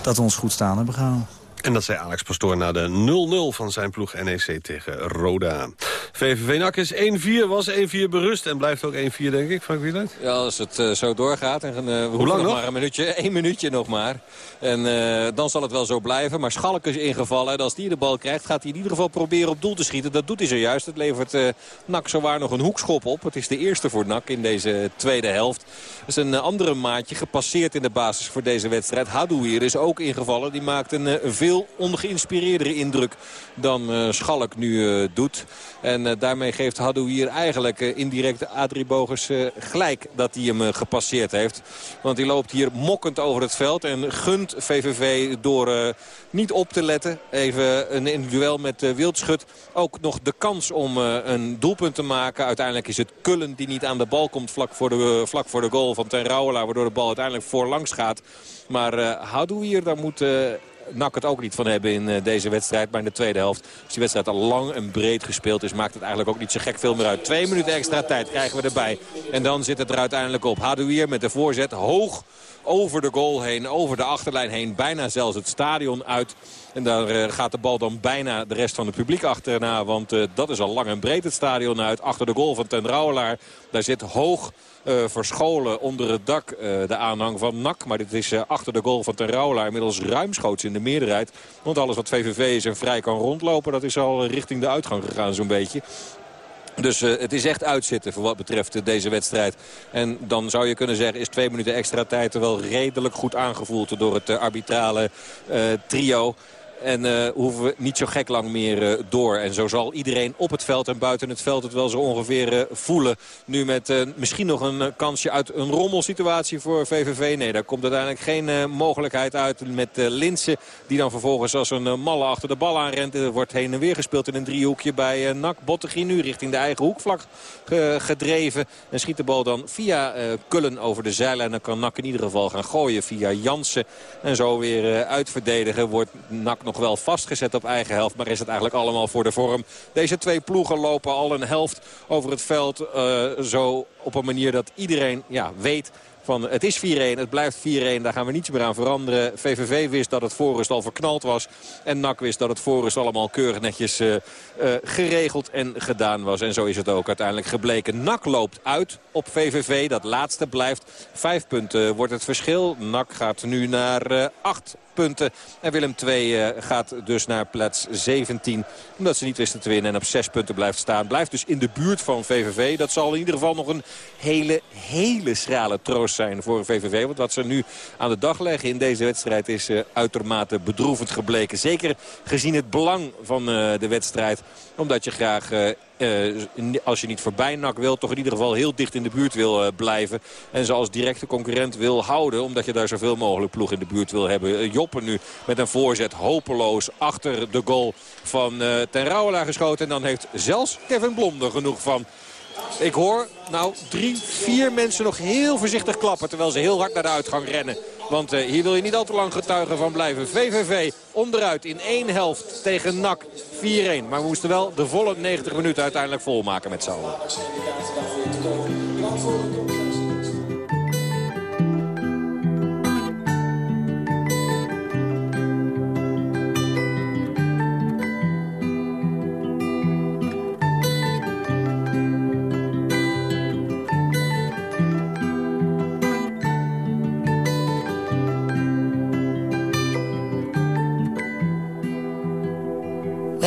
dat we ons goed staan hebben gehouden. En dat zei Alex Pastoor na de 0-0 van zijn ploeg NEC tegen Roda. VVV NAC is 1-4, was 1-4 berust en blijft ook 1-4 denk ik, Frank Wieland. Ja, als het eh, zo doorgaat. En, eh, we hoeven lang nog nog? maar een minuutje. Eén minuutje nog maar. En eh, dan zal het wel zo blijven. Maar Schalk is ingevallen. En als die de bal krijgt, gaat hij in ieder geval proberen op doel te schieten. Dat doet hij zojuist. Het levert NAC zowaar nog een hoekschop op. Het is de eerste voor NAC in deze tweede helft. Er is een andere maatje gepasseerd in de basis voor deze wedstrijd. Hadouier is ook ingevallen. Die maakt een, een veel ongeïnspireerdere indruk dan eh, Schalk nu eh, doet. En eh, daarmee geeft Hadouier eigenlijk eh, indirect Adrie eh, gelijk dat hij hem gepasseerd heeft. Want hij loopt hier mokkend over het veld en gunt VVV door niet op te letten. Even een, een duel met Wildschut. Ook nog de kans om een doelpunt te maken. Uiteindelijk is het Kullen die niet aan de bal komt vlak voor de, vlak voor de goal van Ten Rouwelaar. Waardoor de bal uiteindelijk voorlangs gaat. Maar eh Hadouier, daar moet... NAC het ook niet van hebben in eh, deze wedstrijd. Maar in de tweede helft, als die wedstrijd al lang en breed gespeeld is... maakt het eigenlijk ook niet zo gek veel meer uit. Twee minuten extra tijd krijgen we erbij. En dan zit het er uiteindelijk op. Hadouier met de voorzet hoog over de goal heen, over de achterlijn heen. Bijna zelfs het stadion uit. En daar eh, gaat de bal dan bijna de rest van het publiek achterna. Want eh, dat is al lang en breed het stadion uit. Achter de goal van Ten Rouwelaar. Daar zit hoog verscholen onder het dak eh, de aanhang van NAC. Maar dit is eh, achter de goal van Ten Rouwelaar inmiddels ruimschoots in de meerderheid. Want alles wat VVV is en vrij kan rondlopen... dat is al richting de uitgang gegaan zo'n beetje. Dus eh, het is echt uitzitten voor wat betreft eh, deze wedstrijd. En dan zou je kunnen zeggen is twee minuten extra tijd... wel redelijk goed aangevoeld door het eh, arbitrale eh, trio. En eh, hoeven we niet zo gek lang meer eh, door. En zo zal iedereen op het veld en buiten het veld het wel zo ongeveer eh, voelen. Nu met misschien nog een kansje uit een rommelsituatie voor VVV. Nee, daar komt uiteindelijk geen mogelijkheid uit met Linsen. Die dan vervolgens als een malle achter de bal aanrent. Er wordt heen en weer gespeeld in een driehoekje bij Nak. Bottegien nu richting de eigen hoekvlak gedreven. En schiet de bal dan via Kullen over de zijlijn. Dan kan Nak in ieder geval gaan gooien via Jansen. En zo weer uitverdedigen. Wordt Nak nog wel vastgezet op eigen helft. Maar is het eigenlijk allemaal voor de vorm. Deze twee ploegen lopen al een helft over het veld. eh, zo op een manier dat iedereen ja, weet van het is 4-1, het blijft 4-1, daar gaan we niets meer aan veranderen. VVV wist dat het voorrust al verknald was. En NAC wist dat het voorrust allemaal keurig netjes uh, uh, geregeld en gedaan was. En zo is het ook uiteindelijk gebleken. NAC loopt uit op VVV, dat laatste blijft. Vijf punten wordt het verschil. NAC gaat nu naar uh, acht punten. En Willem II uh, gaat dus naar plaats 17. Omdat ze niet wisten te winnen en op 6 punten blijft staan. Blijft dus in de buurt van VVV. Dat zal in ieder geval nog een hele, hele schrale troost zijn voor VVV. Want wat ze nu aan de dag leggen in deze wedstrijd is uh, uitermate bedroevend gebleken. Zeker gezien het belang van uh, de wedstrijd. Omdat je graag... Uh, als je niet voorbij NAC wil, toch in ieder geval heel dicht in de buurt wil uh, blijven. En ze als directe concurrent wil houden, omdat je daar zoveel mogelijk ploeg in de buurt wil hebben. Uh, Joppen nu met een voorzet hopeloos achter de goal van Ten Rouwelaar geschoten. En dan heeft zelfs Kevin Blom genoeg van. Ik hoor nou drie, vier mensen nog heel voorzichtig klappen... terwijl ze heel hard naar de uitgang rennen. Want uh, hier wil je niet al te lang getuigen van blijven. VVV onderuit in één helft tegen NAC 4-1. Maar we moesten wel de volle 90 minuten uiteindelijk volmaken met z'n allen.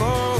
go.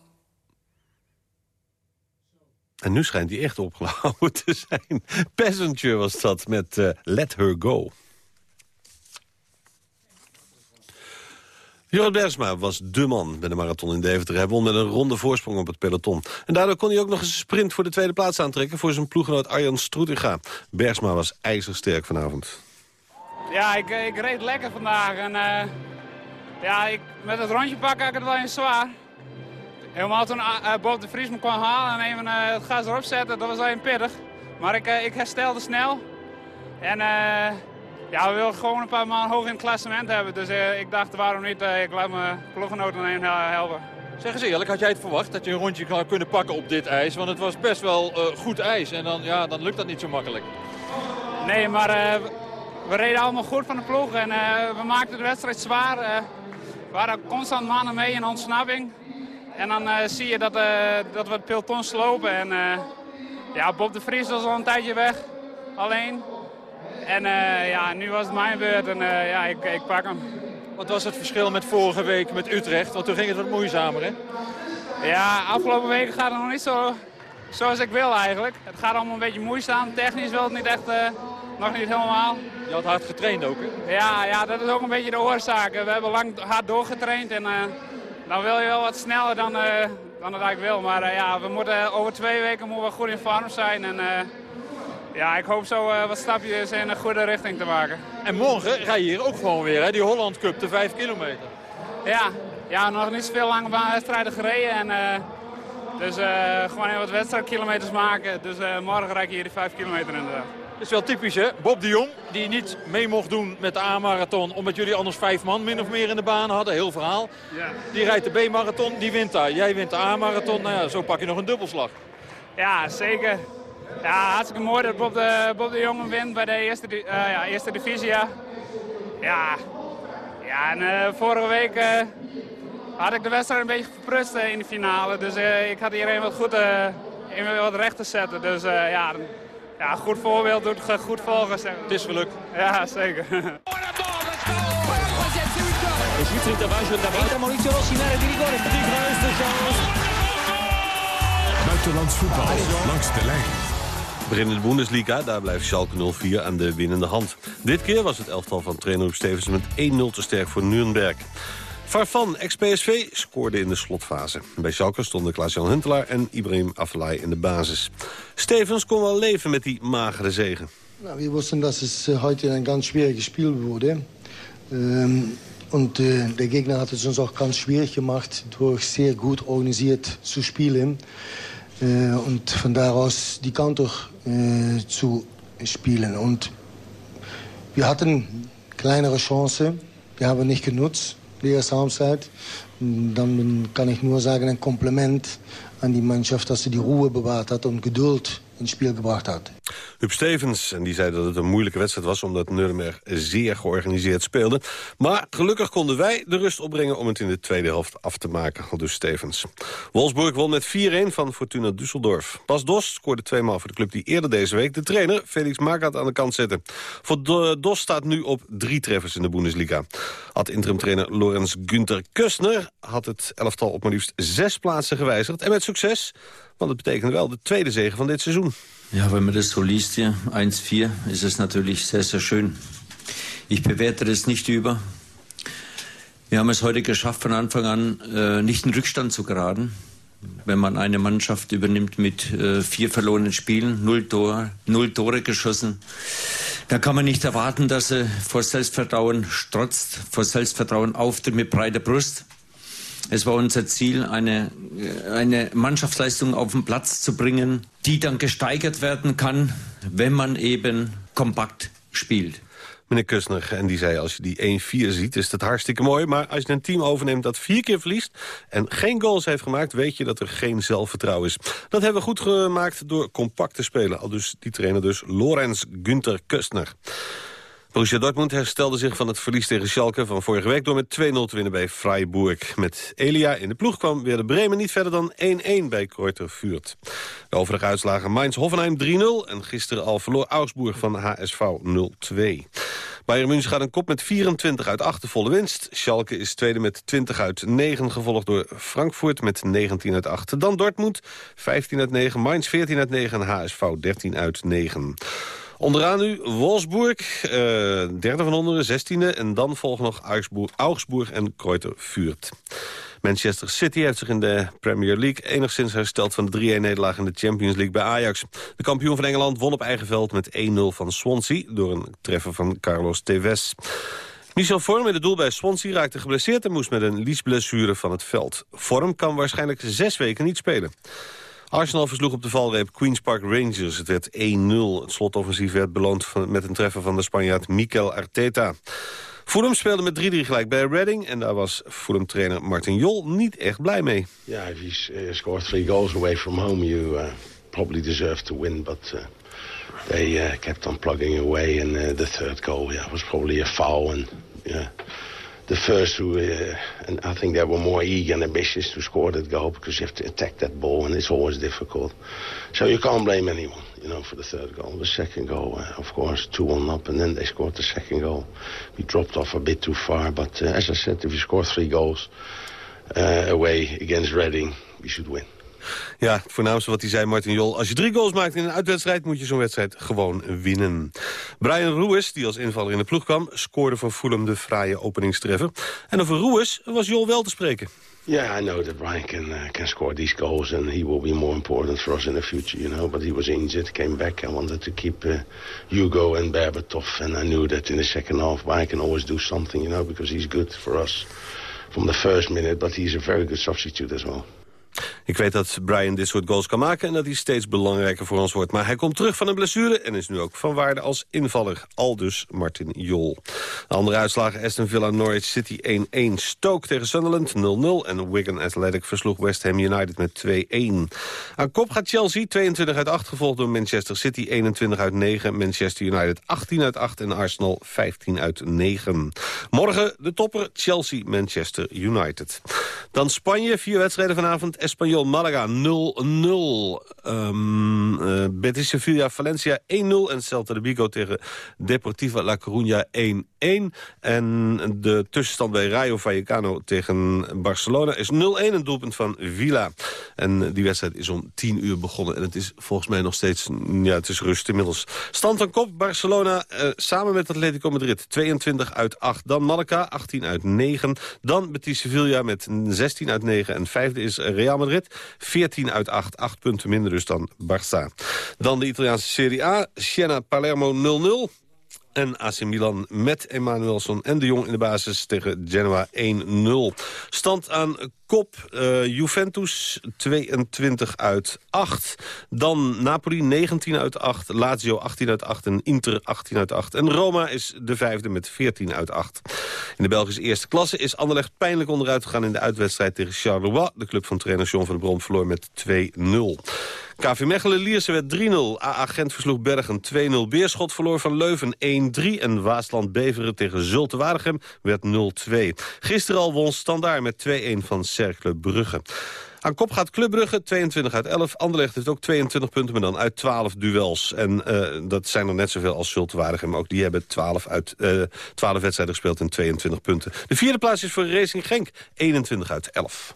En nu schijnt hij echt opgehouden te zijn. Passenger was dat met eh, Let Her Go. Jorrit Bergsma was de man bij de marathon in Deventer. Hij won met een ronde voorsprong op het peloton. En daardoor kon hij ook nog een sprint voor de tweede plaats aantrekken... voor zijn ploeggenoot Arjan Stroetinga. Bergsma was ijzersterk vanavond. Ja, ik, ik reed lekker vandaag. En, eh, ja, ik, met het rondje pakken had ik het wel eens zwaar. Helemaal toen eh, Bob de Vries me kwam halen en even eh, het gas erop zetten, dat was wel een pittig. Maar ik, eh, ik herstelde snel. En eh, ja, we wilden gewoon een paar maanden hoog in het klassement hebben. Dus eh, ik dacht, waarom niet? eh, ik laat mijn ploeggenoten even helpen. Zeg eens eerlijk, had jij het verwacht dat je een rondje zou kunnen pakken op dit ijs? Want het was best wel eh, goed ijs en dan, ja, dan lukt dat niet zo makkelijk. Nee, maar eh, we reden allemaal goed van de ploeg en eh, we maakten de wedstrijd zwaar. eh. we waren constant mannen mee in ontsnapping. En dan eh, zie je dat, eh, dat we het peloton slopen. En eh, ja, Bob de Vries was al een tijdje weg, alleen. En ja, nu was het mijn beurt en ja, ik, ik pak hem. Wat was het verschil met vorige week met Utrecht? Want toen ging het wat moeizamer, hè? Ja, afgelopen weken gaat het nog niet zo zoals ik wil eigenlijk. Het gaat allemaal een beetje moeizaam. Technisch wil het niet echt, nog niet helemaal. Je had hard getraind ook, hè? Ja, ja, dat is ook een beetje de oorzaak. We hebben lang hard doorgetraind en dan wil je wel wat sneller dan, eh, dan het eigenlijk wil. Maar eh, ja, we moeten, over twee weken moeten we goed in vorm zijn. En eh, ja, ik hoop zo eh, wat stapjes in een goede richting te maken. En morgen rij je hier ook gewoon weer, hè? Die Holland Cup, de 5 kilometer. Ja, ja, nog niet zoveel lange wedstrijden gereden. En, eh, dus eh, gewoon even wat wedstrijdkilometers maken. Dus eh, morgen rijd ik hier die 5 kilometer inderdaad. Het is wel typisch hè, Bob de Jong, die niet mee mocht doen met de A-marathon... omdat jullie anders vijf man min of meer in de baan hadden, heel verhaal. Die rijdt de B-marathon, die wint daar. Jij wint de A-marathon, nou ja, zo pak je nog een dubbelslag. Ja, zeker. Ja, hartstikke mooi dat Bob de, Bob de Jonge wint bij de eerste, eh, ja, eerste divisie. Ja, ja, ja en eh, vorige week eh, had ik de wedstrijd een beetje verprust in de finale. Dus ik had iedereen wat goed, even wat recht te zetten. Dus ja, ja, goed voorbeeld doet goed volgen. Zeg. Het is gelukt. Ja, zeker. Buitenlands voetbal langs de lijn. Begin in de Bundesliga, daar blijft Schalke 04 aan de winnende hand. Dit keer was het elftal van trainer Huub Stevens met 1-0 te sterk voor Nuremberg. Farfan, ex-PSV, scoorde in de slotfase. Bij Schalke stonden Klaas-Jan Huntelaar en Ibrahim Afellay in de basis. Stevens kon wel leven met die magere zegen. Ja, wir wussten, dass es äh, heute ein ganz schwieriges Spiel wurde. Und äh, der Gegner hat es uns auch ganz schwierig gemacht, durch sehr gut organisiert zu spielen. Äh, und von daraus die Counter zu spielen. Und wir hatten kleinere Chancen, die haben wir nicht genutzt, Und Dann kann ich nur sagen, ein Kompliment an die Mannschaft, dass sie die Ruhe bewahrt hat und Geduld ins Spiel gebracht hat. Huub Stevens, en die zei dat het een moeilijke wedstrijd was... omdat Nuremberg zeer georganiseerd speelde. Maar gelukkig konden wij de rust opbrengen om het in de tweede helft af te maken. Dus Stevens. Wolfsburg won met 4-1 van Fortuna Düsseldorf. Bas Dos scoorde tweemaal voor de club die eerder deze week... de trainer Felix Magath aan de kant zette. Voor Do- Dos staat nu op drie treffers in de Bundesliga. Had interim-trainer Lorenz Günther Kustner... had het elftal op maar liefst zes plaatsen gewijzigd. En met succes, want het betekent wel de tweede zege van dit seizoen. Ja, wenn man das so liest hier, 1-4, ist es natürlich sehr, sehr schön. Ich bewerte das nicht über. Wir haben es heute geschafft, von Anfang an äh, nicht in Rückstand zu geraten. Wenn man eine Mannschaft übernimmt mit äh, vier verlorenen Spielen, null, Tor, null Tore geschossen, da kann man nicht erwarten, dass sie vor Selbstvertrauen strotzt, vor Selbstvertrauen auftritt mit breiter Brust. Es war unser Ziel, eine, eine Mannschaftsleistung auf den Platz zu bringen, die dann gesteigert werden kann, wenn man eben kompakt spielt. Meneer Kustner, en die zei als je die 1-4 ziet is dat hartstikke mooi. Maar als je een team overneemt dat vier keer verliest en geen goals heeft gemaakt... weet je dat er geen zelfvertrouwen is. Dat hebben we goed gemaakt door compact te spelen. Al dus die trainer dus Lorenz Günther Kustner. Borussia Dortmund herstelde zich van het verlies tegen Schalke van vorige week... door met 2-0 te winnen bij Freiburg. Met Elia in de ploeg kwam weer de Bremen niet verder dan 1-1 bij Kräuter Vuurt. De overige uitslagen Mainz-Hoffenheim 3-0... en gisteren al verloor Augsburg van HSV 0-2. Bayern München gaat een kop met 24 uit 8 de volle winst. Schalke is tweede met 20 uit 9, gevolgd door Frankfurt met 19 uit 8. Dan Dortmund 15 uit 9, Mainz 14 uit 9 en HSV 13 uit 9. Onderaan nu Wolfsburg, eh, derde van onderen, zestiende. En dan volgen nog Augsburg, Augsburg en Kräuter Vuurt. Manchester City heeft zich in de Premier League enigszins hersteld van de 3-1-nederlaag in de Champions League bij Ajax. De kampioen van Engeland won op eigen veld met 1-0 van Swansea door een treffer van Carlos Tevez. Michel Vorm in het doel bij Swansea raakte geblesseerd en moest met een liesblessure van het veld. Vorm kan waarschijnlijk zes weken niet spelen. Arsenal versloeg op de valreep Queen's Park Rangers. Het werd 1-0. Het slotoffensief werd beloond met een treffer van de Spanjaard Mikel Arteta. Fulham speelde met 3-3 gelijk bij Reading... en daar was Fulham-trainer Martin Jol niet echt blij mee. Yeah, if you uh, score three goals away from home, you uh, probably deserve to win. But uh, they uh, kept on plugging away, and the third goal, yeah, was probably a foul. And yeah, the first who, uh, and I think they were more eager and ambitious to score that goal because you have to attack that ball, and it's always difficult. So you can't blame anyone, you know, for the third goal. The second goal, uh, of course, two one up, and then they scored the second goal. We dropped off a bit too far, but uh, as I said, if you score three goals uh, away against Reading, we should win. Ja, het voornaamste wat hij zei, Martin Jol. Als je drie goals maakt in een uitwedstrijd, moet je zo'n wedstrijd gewoon winnen. Brian Ruiz, die als invaller in de ploeg kwam, scoorde voor Fulham de fraaie openingstreffer. En over Ruiz was Jol wel te spreken. Yeah, I know that Brian can uh, can score these goals, and he will be more important for us in the future, you know. But he was injured, came back. I wanted to keep uh, Hugo and Berbatov, and I knew that in the second half, Brian can always do something, you know, because he's good for us. from the first minute, but he's a very good substitute as well. Ik weet dat Brian dit soort goals kan maken en dat hij steeds belangrijker voor ons wordt. Maar hij komt terug van een blessure en is nu ook van waarde als invaller. Aldus Martin Jol. De andere uitslagen Aston Villa Norwich City 1-1. Stoke tegen Sunderland 0-0. En Wigan Athletic versloeg West Ham United met 2-1. Aan kop gaat Chelsea 22 uit 8 gevolgd door Manchester City 21 uit 9. Manchester United 18 uit 8 en Arsenal 15 uit 9. Morgen de topper Chelsea Manchester United. Dan Spanje, vier wedstrijden vanavond. Espanyol Malaga 0-0. Um, uh, Betis Sevilla Valencia 1-0. En Celta de Vigo tegen Deportiva La Coruña 1-1. En de tussenstand bij Rayo Vallecano tegen Barcelona is 0-1. Een doelpunt van Villa. En die wedstrijd is om 10 uur begonnen. En het is volgens mij nog steeds... Ja, het is rust inmiddels. Stand van kop. Barcelona uh, samen met Atletico Madrid 22 uit 8. Dan Malaga 18 uit 9. Dan Betis Sevilla met 16 uit 9. En vijfde is Real Madrid 14 uit 8. 8 punten minder dus dan Barça. Dan de Italiaanse Serie A. Siena Palermo 0-0. En AC Milan met Emmanuelson en de Jong in de basis tegen Genoa 1-0. Stand aan kop uh, Juventus 22 uit 8. Dan Napoli 19 uit 8. Lazio 18 uit 8 en Inter 18 uit 8. En Roma is de vijfde met 14 uit 8. In de Belgische eerste klasse is Anderlecht pijnlijk onderuit gegaan... in de uitwedstrijd tegen Charleroi. De club van trainer John van der Brom verloor met 2-0. KV Mechelen Lierse werd 3-0. AA Gent versloeg Bergen 2-0. Beerschot verloor van Leuven 1-3. En Waasland Beveren tegen Zulte Waregem werd 0-2. Gisteren al won Standaard met 2-1 van Brugge. Aan kop gaat Club Brugge, 22 uit 11. Anderlecht heeft ook 22 punten, maar dan uit 12 duels. En uh, dat zijn er net zoveel als Zulte Waregem. Maar ook die hebben 12, uit, uh, 12 wedstrijden gespeeld en 22 punten. De vierde plaats is voor Racing Genk, 21 uit 11.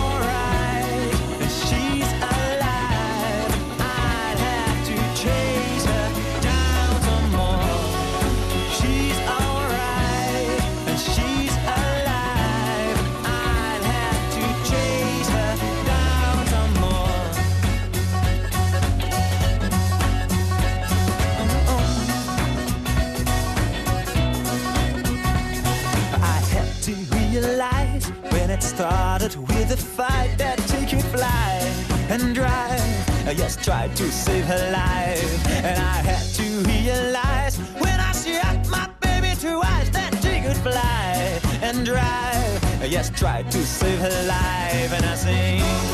tried to save her life, and I had to realize when I shot my baby two eyes that she could fly and drive. Just tried to save her life, and I sing,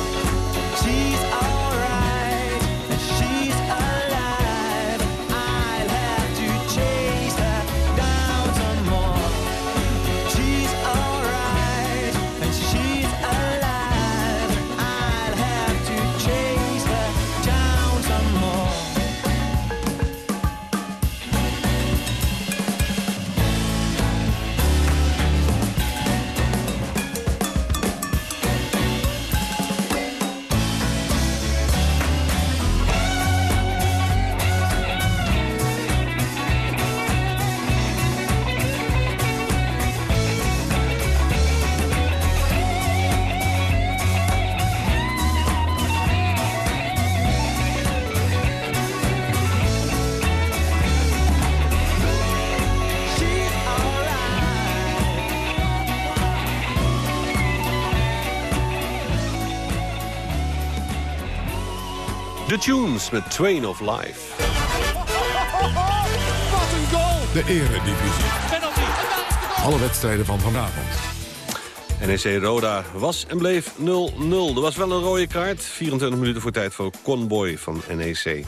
Met Train of Life. Wat een goal! De eredivisie. Penalty. Alle wedstrijden van vanavond. NEC Roda was en bleef 0-0. Er was wel een rode kaart. 24 minuten voor tijd voor Conboy van NEC.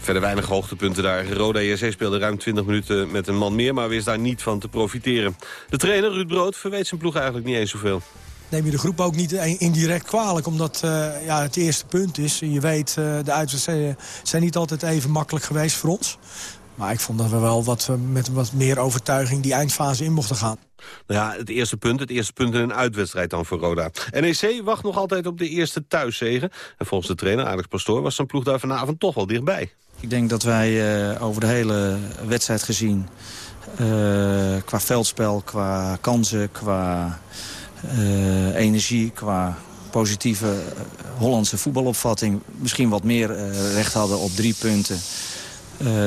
Verder weinig hoogtepunten daar. Roda JC speelde ruim 20 minuten met een man meer... maar wist daar niet van te profiteren. De trainer Ruud Brood verweet zijn ploeg eigenlijk niet eens zoveel. Neem je de groep ook niet indirect kwalijk. Omdat uh, ja, het eerste punt is, je weet, uh, de uitwedstrijden zijn niet altijd even makkelijk geweest voor ons. Maar ik vond dat we wel wat, met wat meer overtuiging die eindfase in mochten gaan. Nou ja, het eerste punt, het eerste punt in een uitwedstrijd dan voor Roda. NEC wacht nog altijd op de eerste thuiszegen. En volgens de trainer, Alex Pastoor, was zijn ploeg daar vanavond toch wel dichtbij. Ik denk dat wij uh, over de hele wedstrijd gezien... Uh, qua veldspel, qua kansen, qua uh, energie, qua positieve Hollandse voetbalopvatting... misschien wat meer recht hadden op drie punten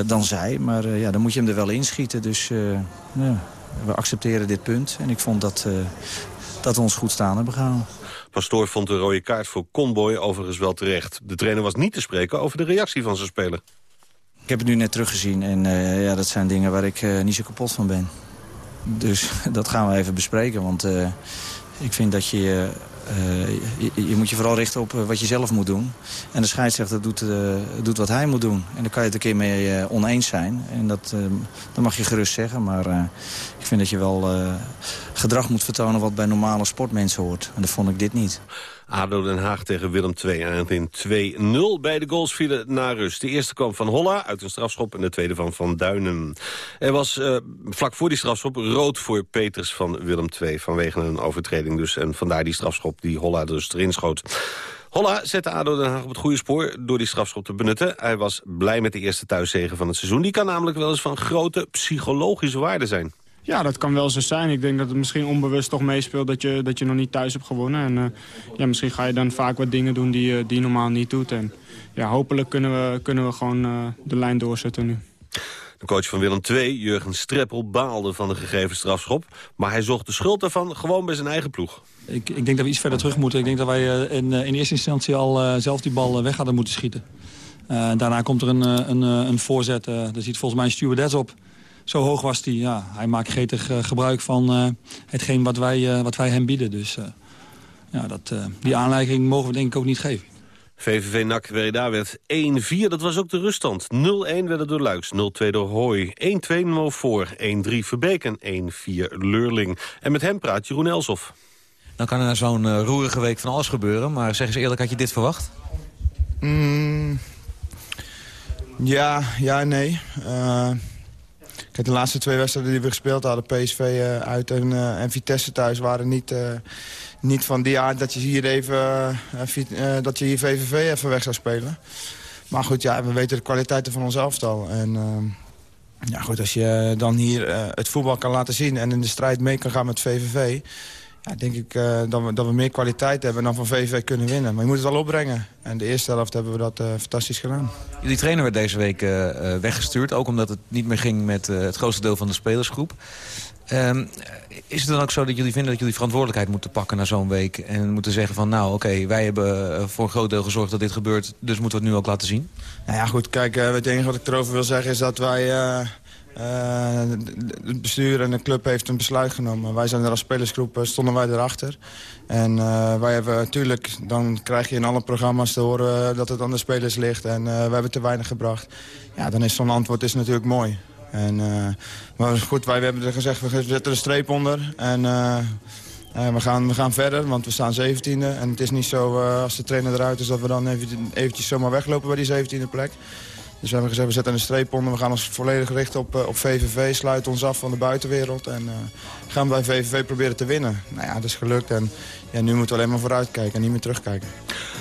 dan zij. Maar ja, dan moet je hem er wel inschieten. Dus we accepteren dit punt. En ik vond dat, dat we ons goed staan hebben gehouden. Pastoor vond de rode kaart voor Conboy overigens wel terecht. De trainer was niet te spreken over de reactie van zijn speler. Ik heb het nu net teruggezien en ja, dat zijn dingen waar ik niet zo kapot van ben. Dus dat gaan we even bespreken, want ik vind dat je... Uh, je, je, moet je vooral richten op wat je zelf moet doen. En de scheidsrechter doet, doet wat hij moet doen. En daar kan je het een keer mee oneens zijn. En dat, dat mag je gerust zeggen. Maar ik vind dat je wel gedrag moet vertonen wat bij normale sportmensen hoort. En dat vond ik dit niet. ADO Den Haag tegen Willem II. En in 2-0 bij de goals vielen naar rust. De eerste kwam van Holla uit een strafschop en de tweede van Van Duinen. Er was uh, vlak voor die strafschop rood voor Peters van Willem II... vanwege een overtreding dus. En vandaar die strafschop die Holla dus erin schoot. Holla zette ADO Den Haag op het goede spoor door die strafschop te benutten. Hij was blij met de eerste thuiszegen van het seizoen. Die kan namelijk wel eens van grote psychologische waarde zijn. Ja, dat kan wel zo zijn. Ik denk dat het misschien onbewust toch meespeelt dat je, dat je nog niet thuis hebt gewonnen. En uh, ja, misschien ga je dan vaak wat dingen doen die, uh, die je normaal niet doet. En ja, hopelijk kunnen we, kunnen we gewoon uh, de lijn doorzetten nu. De coach van Willem II, Jurgen Streppel, baalde van de gegeven strafschop. Maar hij zocht de schuld daarvan gewoon bij zijn eigen ploeg. Ik, ik denk dat we iets verder terug moeten. Ik denk dat wij in, in eerste instantie al zelf die bal weg hadden moeten schieten. daarna komt er een, een, een voorzet. daar ziet volgens mij een stewardess op zo hoog was hij. Ja, hij maakt gretig uh, gebruik van uh, hetgeen wat wij, uh, wat wij hem bieden. Dus ja, dat, die aanleiding mogen we denk ik ook niet geven. VVV NAC Breda werd 1-4, dat was ook de ruststand. 0-1 werd het door Luiks, 0-2 door Hooi, 1-2 Mo voor, 1-3 Verbeek en 1-4 Leurling. En met hem praat Jeroen Elsof. Dan kan er na zo'n roerige week van alles gebeuren, maar zeg eens eerlijk, had je dit verwacht? Mm, ja, ja, nee. Kijk, de laatste twee wedstrijden die we gespeeld hadden, PSV uh, uit en, uh, en Vitesse thuis, waren niet, uh, niet van die aard dat je hier even dat je hier VVV even weg zou spelen. Maar goed, ja, we weten de kwaliteiten van ons elftal. En ja, goed, als je dan hier het voetbal kan laten zien en in de strijd mee kan gaan met VVV... Ja, denk ik uh, dat, we, dat we meer kwaliteit hebben dan van VV kunnen winnen. Maar je moet het wel opbrengen. En de eerste helft hebben we dat uh, fantastisch gedaan. Jullie trainer werd deze week uh, weggestuurd. Ook omdat het niet meer ging met het grootste deel van de spelersgroep. Um, is het dan ook zo dat jullie vinden dat jullie verantwoordelijkheid moeten pakken na zo'n week? En moeten zeggen van nou oké, okay, wij hebben voor een groot deel gezorgd dat dit gebeurt. Dus moeten we het nu ook laten zien? Nou ja goed, kijk, het enige wat ik erover wil zeggen is dat wij... Uh, het bestuur en de club heeft een besluit genomen. Wij zijn er als spelersgroep, stonden wij erachter. En uh, wij hebben natuurlijk, dan krijg je in alle programma's te horen dat het aan de spelers ligt. En we hebben te weinig gebracht. Ja, dan is zo'n antwoord is natuurlijk mooi. En, maar goed, wij hebben er gezegd, we zetten een streep onder. En we, gaan, we gaan verder, want we staan 17e. En het is niet zo, als de trainer eruit is, dat we dan even, eventjes zomaar weglopen bij die 17e plek. Dus we hebben gezegd, we zetten een streep onder. We gaan ons volledig richten op, op VVV. Sluiten ons af van de buitenwereld. En uh, gaan bij VVV proberen te winnen. Nou ja, dat is gelukt. En ja, nu moeten we alleen maar vooruit kijken en niet meer terugkijken.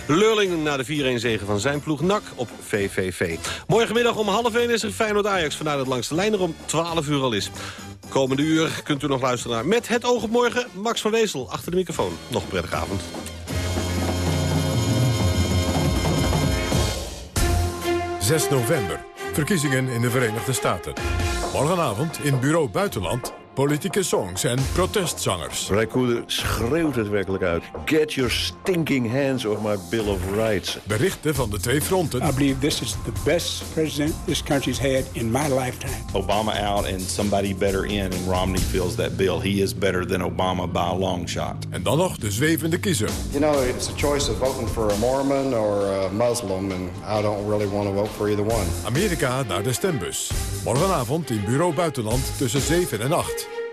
Leurling na de 4-1 zegen van zijn ploeg NAC op VVV. Morgenmiddag om half 1 is er Feyenoord-Ajax. Vandaar dat langs de lijn er om 12 uur al is. Komende uur kunt u nog luisteren naar Met het oog op morgen. Max van Wezel achter de microfoon. Nog een prettige avond. 6 november. Verkiezingen in de Verenigde Staten. Morgenavond in Bureau Buitenland politieke songs en protestzangers. Rijkoeder schreeuwt het werkelijk uit. Get your stinking hands off my Bill of Rights. Berichten van de twee fronten. I believe this is the best president this country's had in my lifetime. Obama out and somebody better in and Romney feels that bill. He is better than Obama by a long shot. En dan nog de zwevende kiezer. You know, it's a choice of voting for a Mormon or a Muslim and I don't really want to vote for either one. Amerika naar de stembus. Morgenavond in Bureau Buitenland tussen 7 en 8.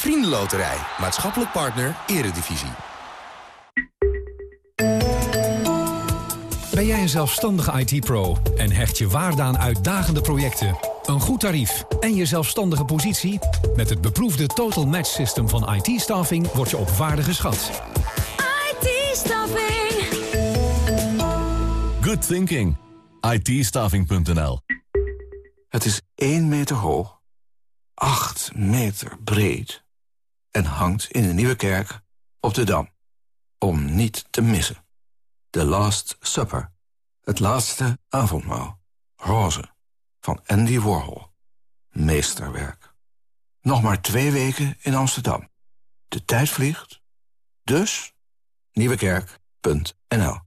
Vriendenloterij, maatschappelijk partner, eredivisie. Ben jij een zelfstandige IT-pro en hecht je waarde aan uitdagende projecten, een goed tarief en je zelfstandige positie? Met het beproefde Total Match System van IT-staffing word je op waarde geschat. IT-staffing. Good thinking. ITstaffing.nl Het is 1 meter hoog, 8 meter breed en hangt in de Nieuwe Kerk op de Dam. Om niet te missen. The Last Supper. Het laatste avondmaal. Roze. Van Andy Warhol. Meesterwerk. Nog maar twee weken in Amsterdam. De tijd vliegt. Dus nieuwekerk.nl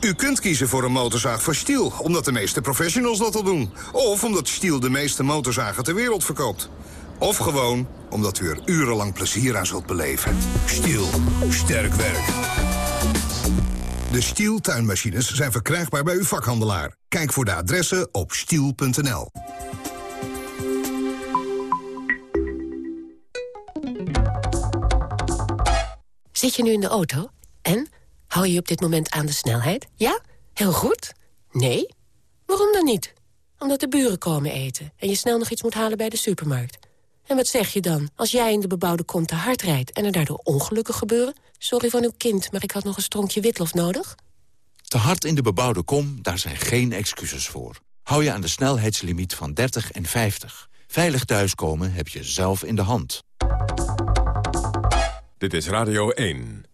U kunt kiezen voor een motorzaag van Stiel, omdat de meeste professionals dat al doen. Of omdat Stiel de meeste motorzagen ter wereld verkoopt. Of gewoon omdat u er urenlang plezier aan zult beleven. Stiel. Sterk werk. De Stiel tuinmachines zijn verkrijgbaar bij uw vakhandelaar. Kijk voor de adressen op stiel.nl. Zit je nu in de auto? En? Hou je je op dit moment aan de snelheid? Ja? Heel goed? Nee? Waarom dan niet? Omdat de buren komen eten en je snel nog iets moet halen bij de supermarkt. En wat zeg je dan als jij in de bebouwde kom te hard rijdt... en er daardoor ongelukken gebeuren? Sorry van uw kind, maar ik had nog een stronkje witlof nodig. Te hard in de bebouwde kom, daar zijn geen excuses voor. Hou je aan de snelheidslimiet van 30 en 50. Veilig thuiskomen heb je zelf in de hand. Dit is Radio 1.